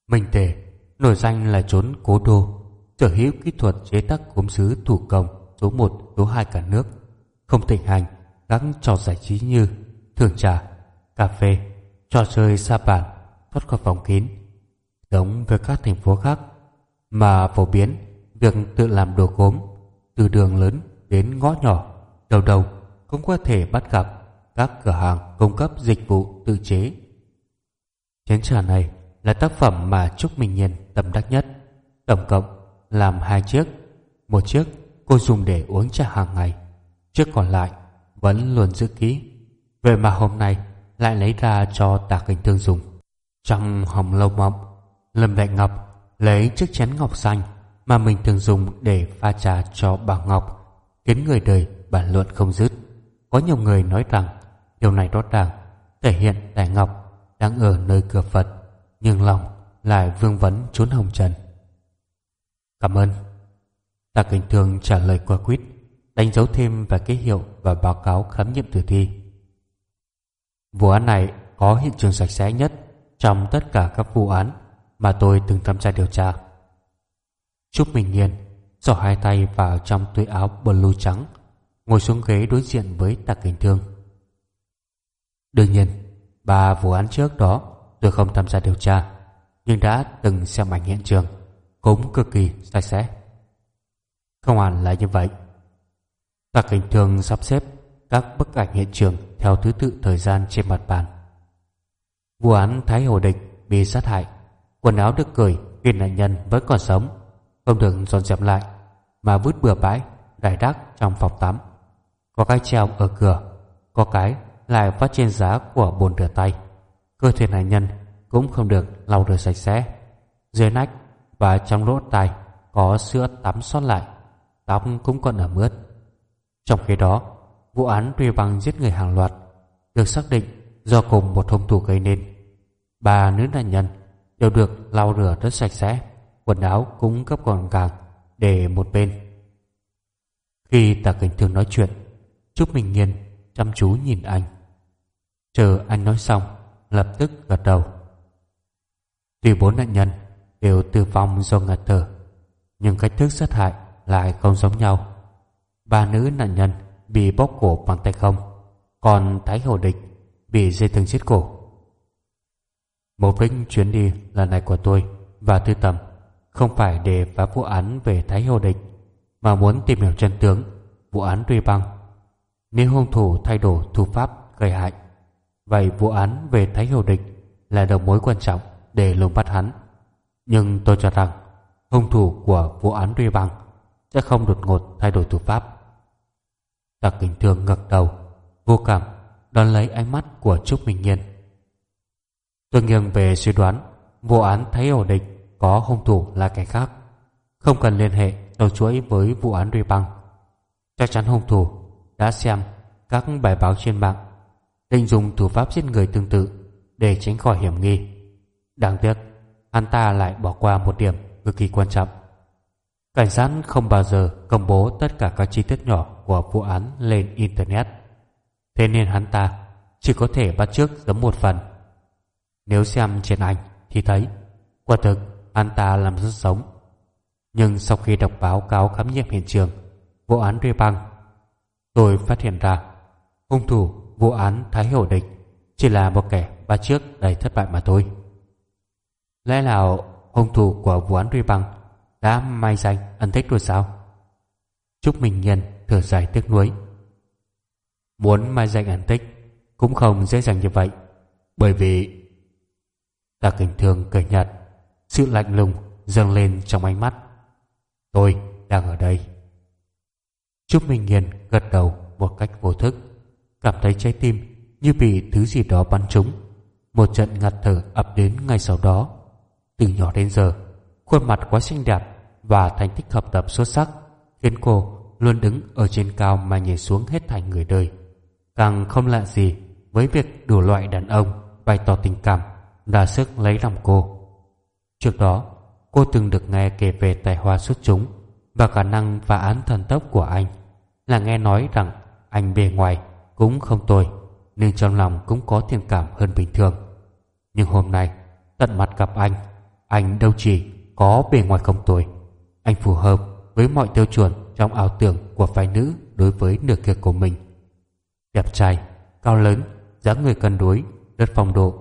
Minh tề nổi danh là trốn cố đô sở hữu kỹ thuật chế tác gốm sứ thủ công số 1, số 2 cả nước không thịnh hành các trò giải trí như thưởng trà, cà phê, trò chơi sa bàn thoát khỏi phòng kín. Giống với các thành phố khác mà phổ biến việc tự làm đồ gốm từ đường lớn đến ngõ nhỏ đầu đầu cũng có thể bắt gặp các cửa hàng cung cấp dịch vụ tự chế. Chén trà này là tác phẩm mà Trúc Minh Nhiên tâm đắc nhất. Tổng cộng làm hai chiếc. Một chiếc cô dùng để uống trà hàng ngày. Chiếc còn lại vẫn luôn giữ kỹ vậy mà hôm nay, lại lấy ra cho tả cảnh thương dùng. Trong hồng lâu mộng lâm đại ngọc lấy chiếc chén ngọc xanh mà mình thường dùng để pha trà cho bà ngọc. Khiến người đời bàn luận không dứt. Có nhiều người nói rằng, điều này rõ ràng, thể hiện đại ngọc đang ở nơi cửa phật, nhưng lòng lại vương vấn trốn hồng trần. Cảm ơn. Tạ cảnh thương trả lời qua quýt đánh dấu thêm vài ký hiệu và báo cáo khám nghiệm tử thi. Vụ án này có hiện trường sạch sẽ nhất trong tất cả các vụ án mà tôi từng tham gia điều tra. Trúc Minh Nhiên giỏ hai tay vào trong túi áo blue trắng, ngồi xuống ghế đối diện với Tạc Kính Thương. Đương nhiên, ba vụ án trước đó tôi không tham gia điều tra, nhưng đã từng xem ảnh hiện trường, cũng cực kỳ sạch sẽ. Không hẳn là như vậy. Tạc Kính Thương sắp xếp các bức ảnh hiện trường theo thứ tự thời gian trên mặt bàn. Vụ án Thái Hồ Địch bị sát hại, quần áo được cởi khi nạn nhân vẫn còn sống, không được dọn dẹp lại mà vứt bừa bãi, đài đác trong phòng tắm. Có cái treo ở cửa, có cái lại phát trên giá của bồn rửa tay. Cơ thể nạn nhân cũng không được lau rửa sạch sẽ. Dưới nách và trong lỗ tai có sữa tắm sót lại, tóc cũng còn ẩm ướt. Trong khi đó, vụ án truy bằng giết người hàng loạt được xác định do cùng một hung thủ gây nên. Ba nữ nạn nhân đều được lau rửa rất sạch sẽ, quần áo cũng gấp gọn gàng để một bên. Khi Tạ Cảnh Thương nói chuyện, Trúc Minh Nghiên chăm chú nhìn anh. Chờ anh nói xong, lập tức gật đầu. Tuy bốn nạn nhân đều tử vong do ngạt thở, nhưng cách thức sát hại lại không giống nhau. Ba nữ nạn nhân bị bóp cổ bằng tay không, còn Thái Hầu Địch bị dây thừng giết cổ. Mục đích chuyến đi lần này của tôi và Tư Tầm không phải để phá vụ án về Thái Hầu Địch, mà muốn tìm hiểu chân tướng vụ án truy băng. Nếu hung thủ thay đổi thủ pháp gây hại, vậy vụ án về Thái Hầu Địch là đầu mối quan trọng để lùng bắt hắn. Nhưng tôi cho rằng hung thủ của vụ án truy băng sẽ không đột ngột thay đổi thủ pháp. Tạc kình Thương ngẩng đầu, vô cảm đón lấy ánh mắt của Trúc Minh Nhiên. Tôi nghiêng về suy đoán vụ án thấy ổn Địch có hung thủ là kẻ khác, không cần liên hệ đầu chuỗi với vụ án duy băng. Chắc chắn hung thủ đã xem các bài báo trên mạng định dùng thủ pháp giết người tương tự để tránh khỏi hiểm nghi. Đáng tiếc, hắn ta lại bỏ qua một điểm cực kỳ quan trọng. Cảnh sát không bao giờ công bố tất cả các chi tiết nhỏ của vụ án lên Internet. Thế nên hắn ta chỉ có thể bắt trước giấm một phần. Nếu xem trên ảnh thì thấy quả thực hắn ta làm rất sống. Nhưng sau khi đọc báo cáo khám nghiệm hiện trường vụ án Rê Băng, tôi phát hiện ra hung thủ vụ án Thái hiểu Địch chỉ là một kẻ bắt trước đầy thất bại mà thôi. Lẽ nào hung thủ của vụ án Rê Băng đã mai danh ân thích rồi sao? Trúc Minh Nhân thở dài tiếc nuối. Muốn mai danh ẩn tích cũng không dễ dàng như vậy, bởi vì ta kinh thường cười nhạt, sự lạnh lùng dâng lên trong ánh mắt. Tôi đang ở đây. Trúc Minh Nhân gật đầu một cách vô thức, cảm thấy trái tim như bị thứ gì đó bắn trúng. Một trận ngạt thở ập đến ngay sau đó. Từ nhỏ đến giờ, khuôn mặt quá xinh đẹp và thành tích học tập xuất sắc khiến cô luôn đứng ở trên cao mà nhìn xuống hết thành người đời. Càng không lạ gì với việc đủ loại đàn ông bày tỏ tình cảm đà sức lấy lòng cô. Trước đó, cô từng được nghe kể về tài hoa xuất chúng và khả năng phá án thần tốc của anh là nghe nói rằng anh bề ngoài cũng không tồi nhưng trong lòng cũng có thiện cảm hơn bình thường. Nhưng hôm nay, tận mặt gặp anh, anh đâu chỉ có bề ngoài không tồi, anh phù hợp với mọi tiêu chuẩn trong ảo tưởng của phái nữ đối với nửa kia của mình. Đẹp trai, cao lớn, dáng người cân đối, rất phong độ,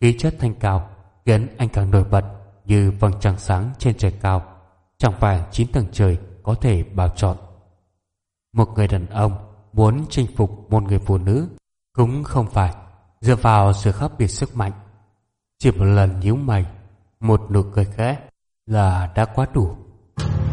khí chất thanh cao khiến anh càng nổi bật như vầng trăng sáng trên trời cao, chẳng phải chín tầng trời có thể bao trọn. Một người đàn ông muốn chinh phục một người phụ nữ cũng không phải dựa vào sự khác biệt sức mạnh. Chỉ một lần nhíu mày, một nụ cười khẽ là đã quá đủ. you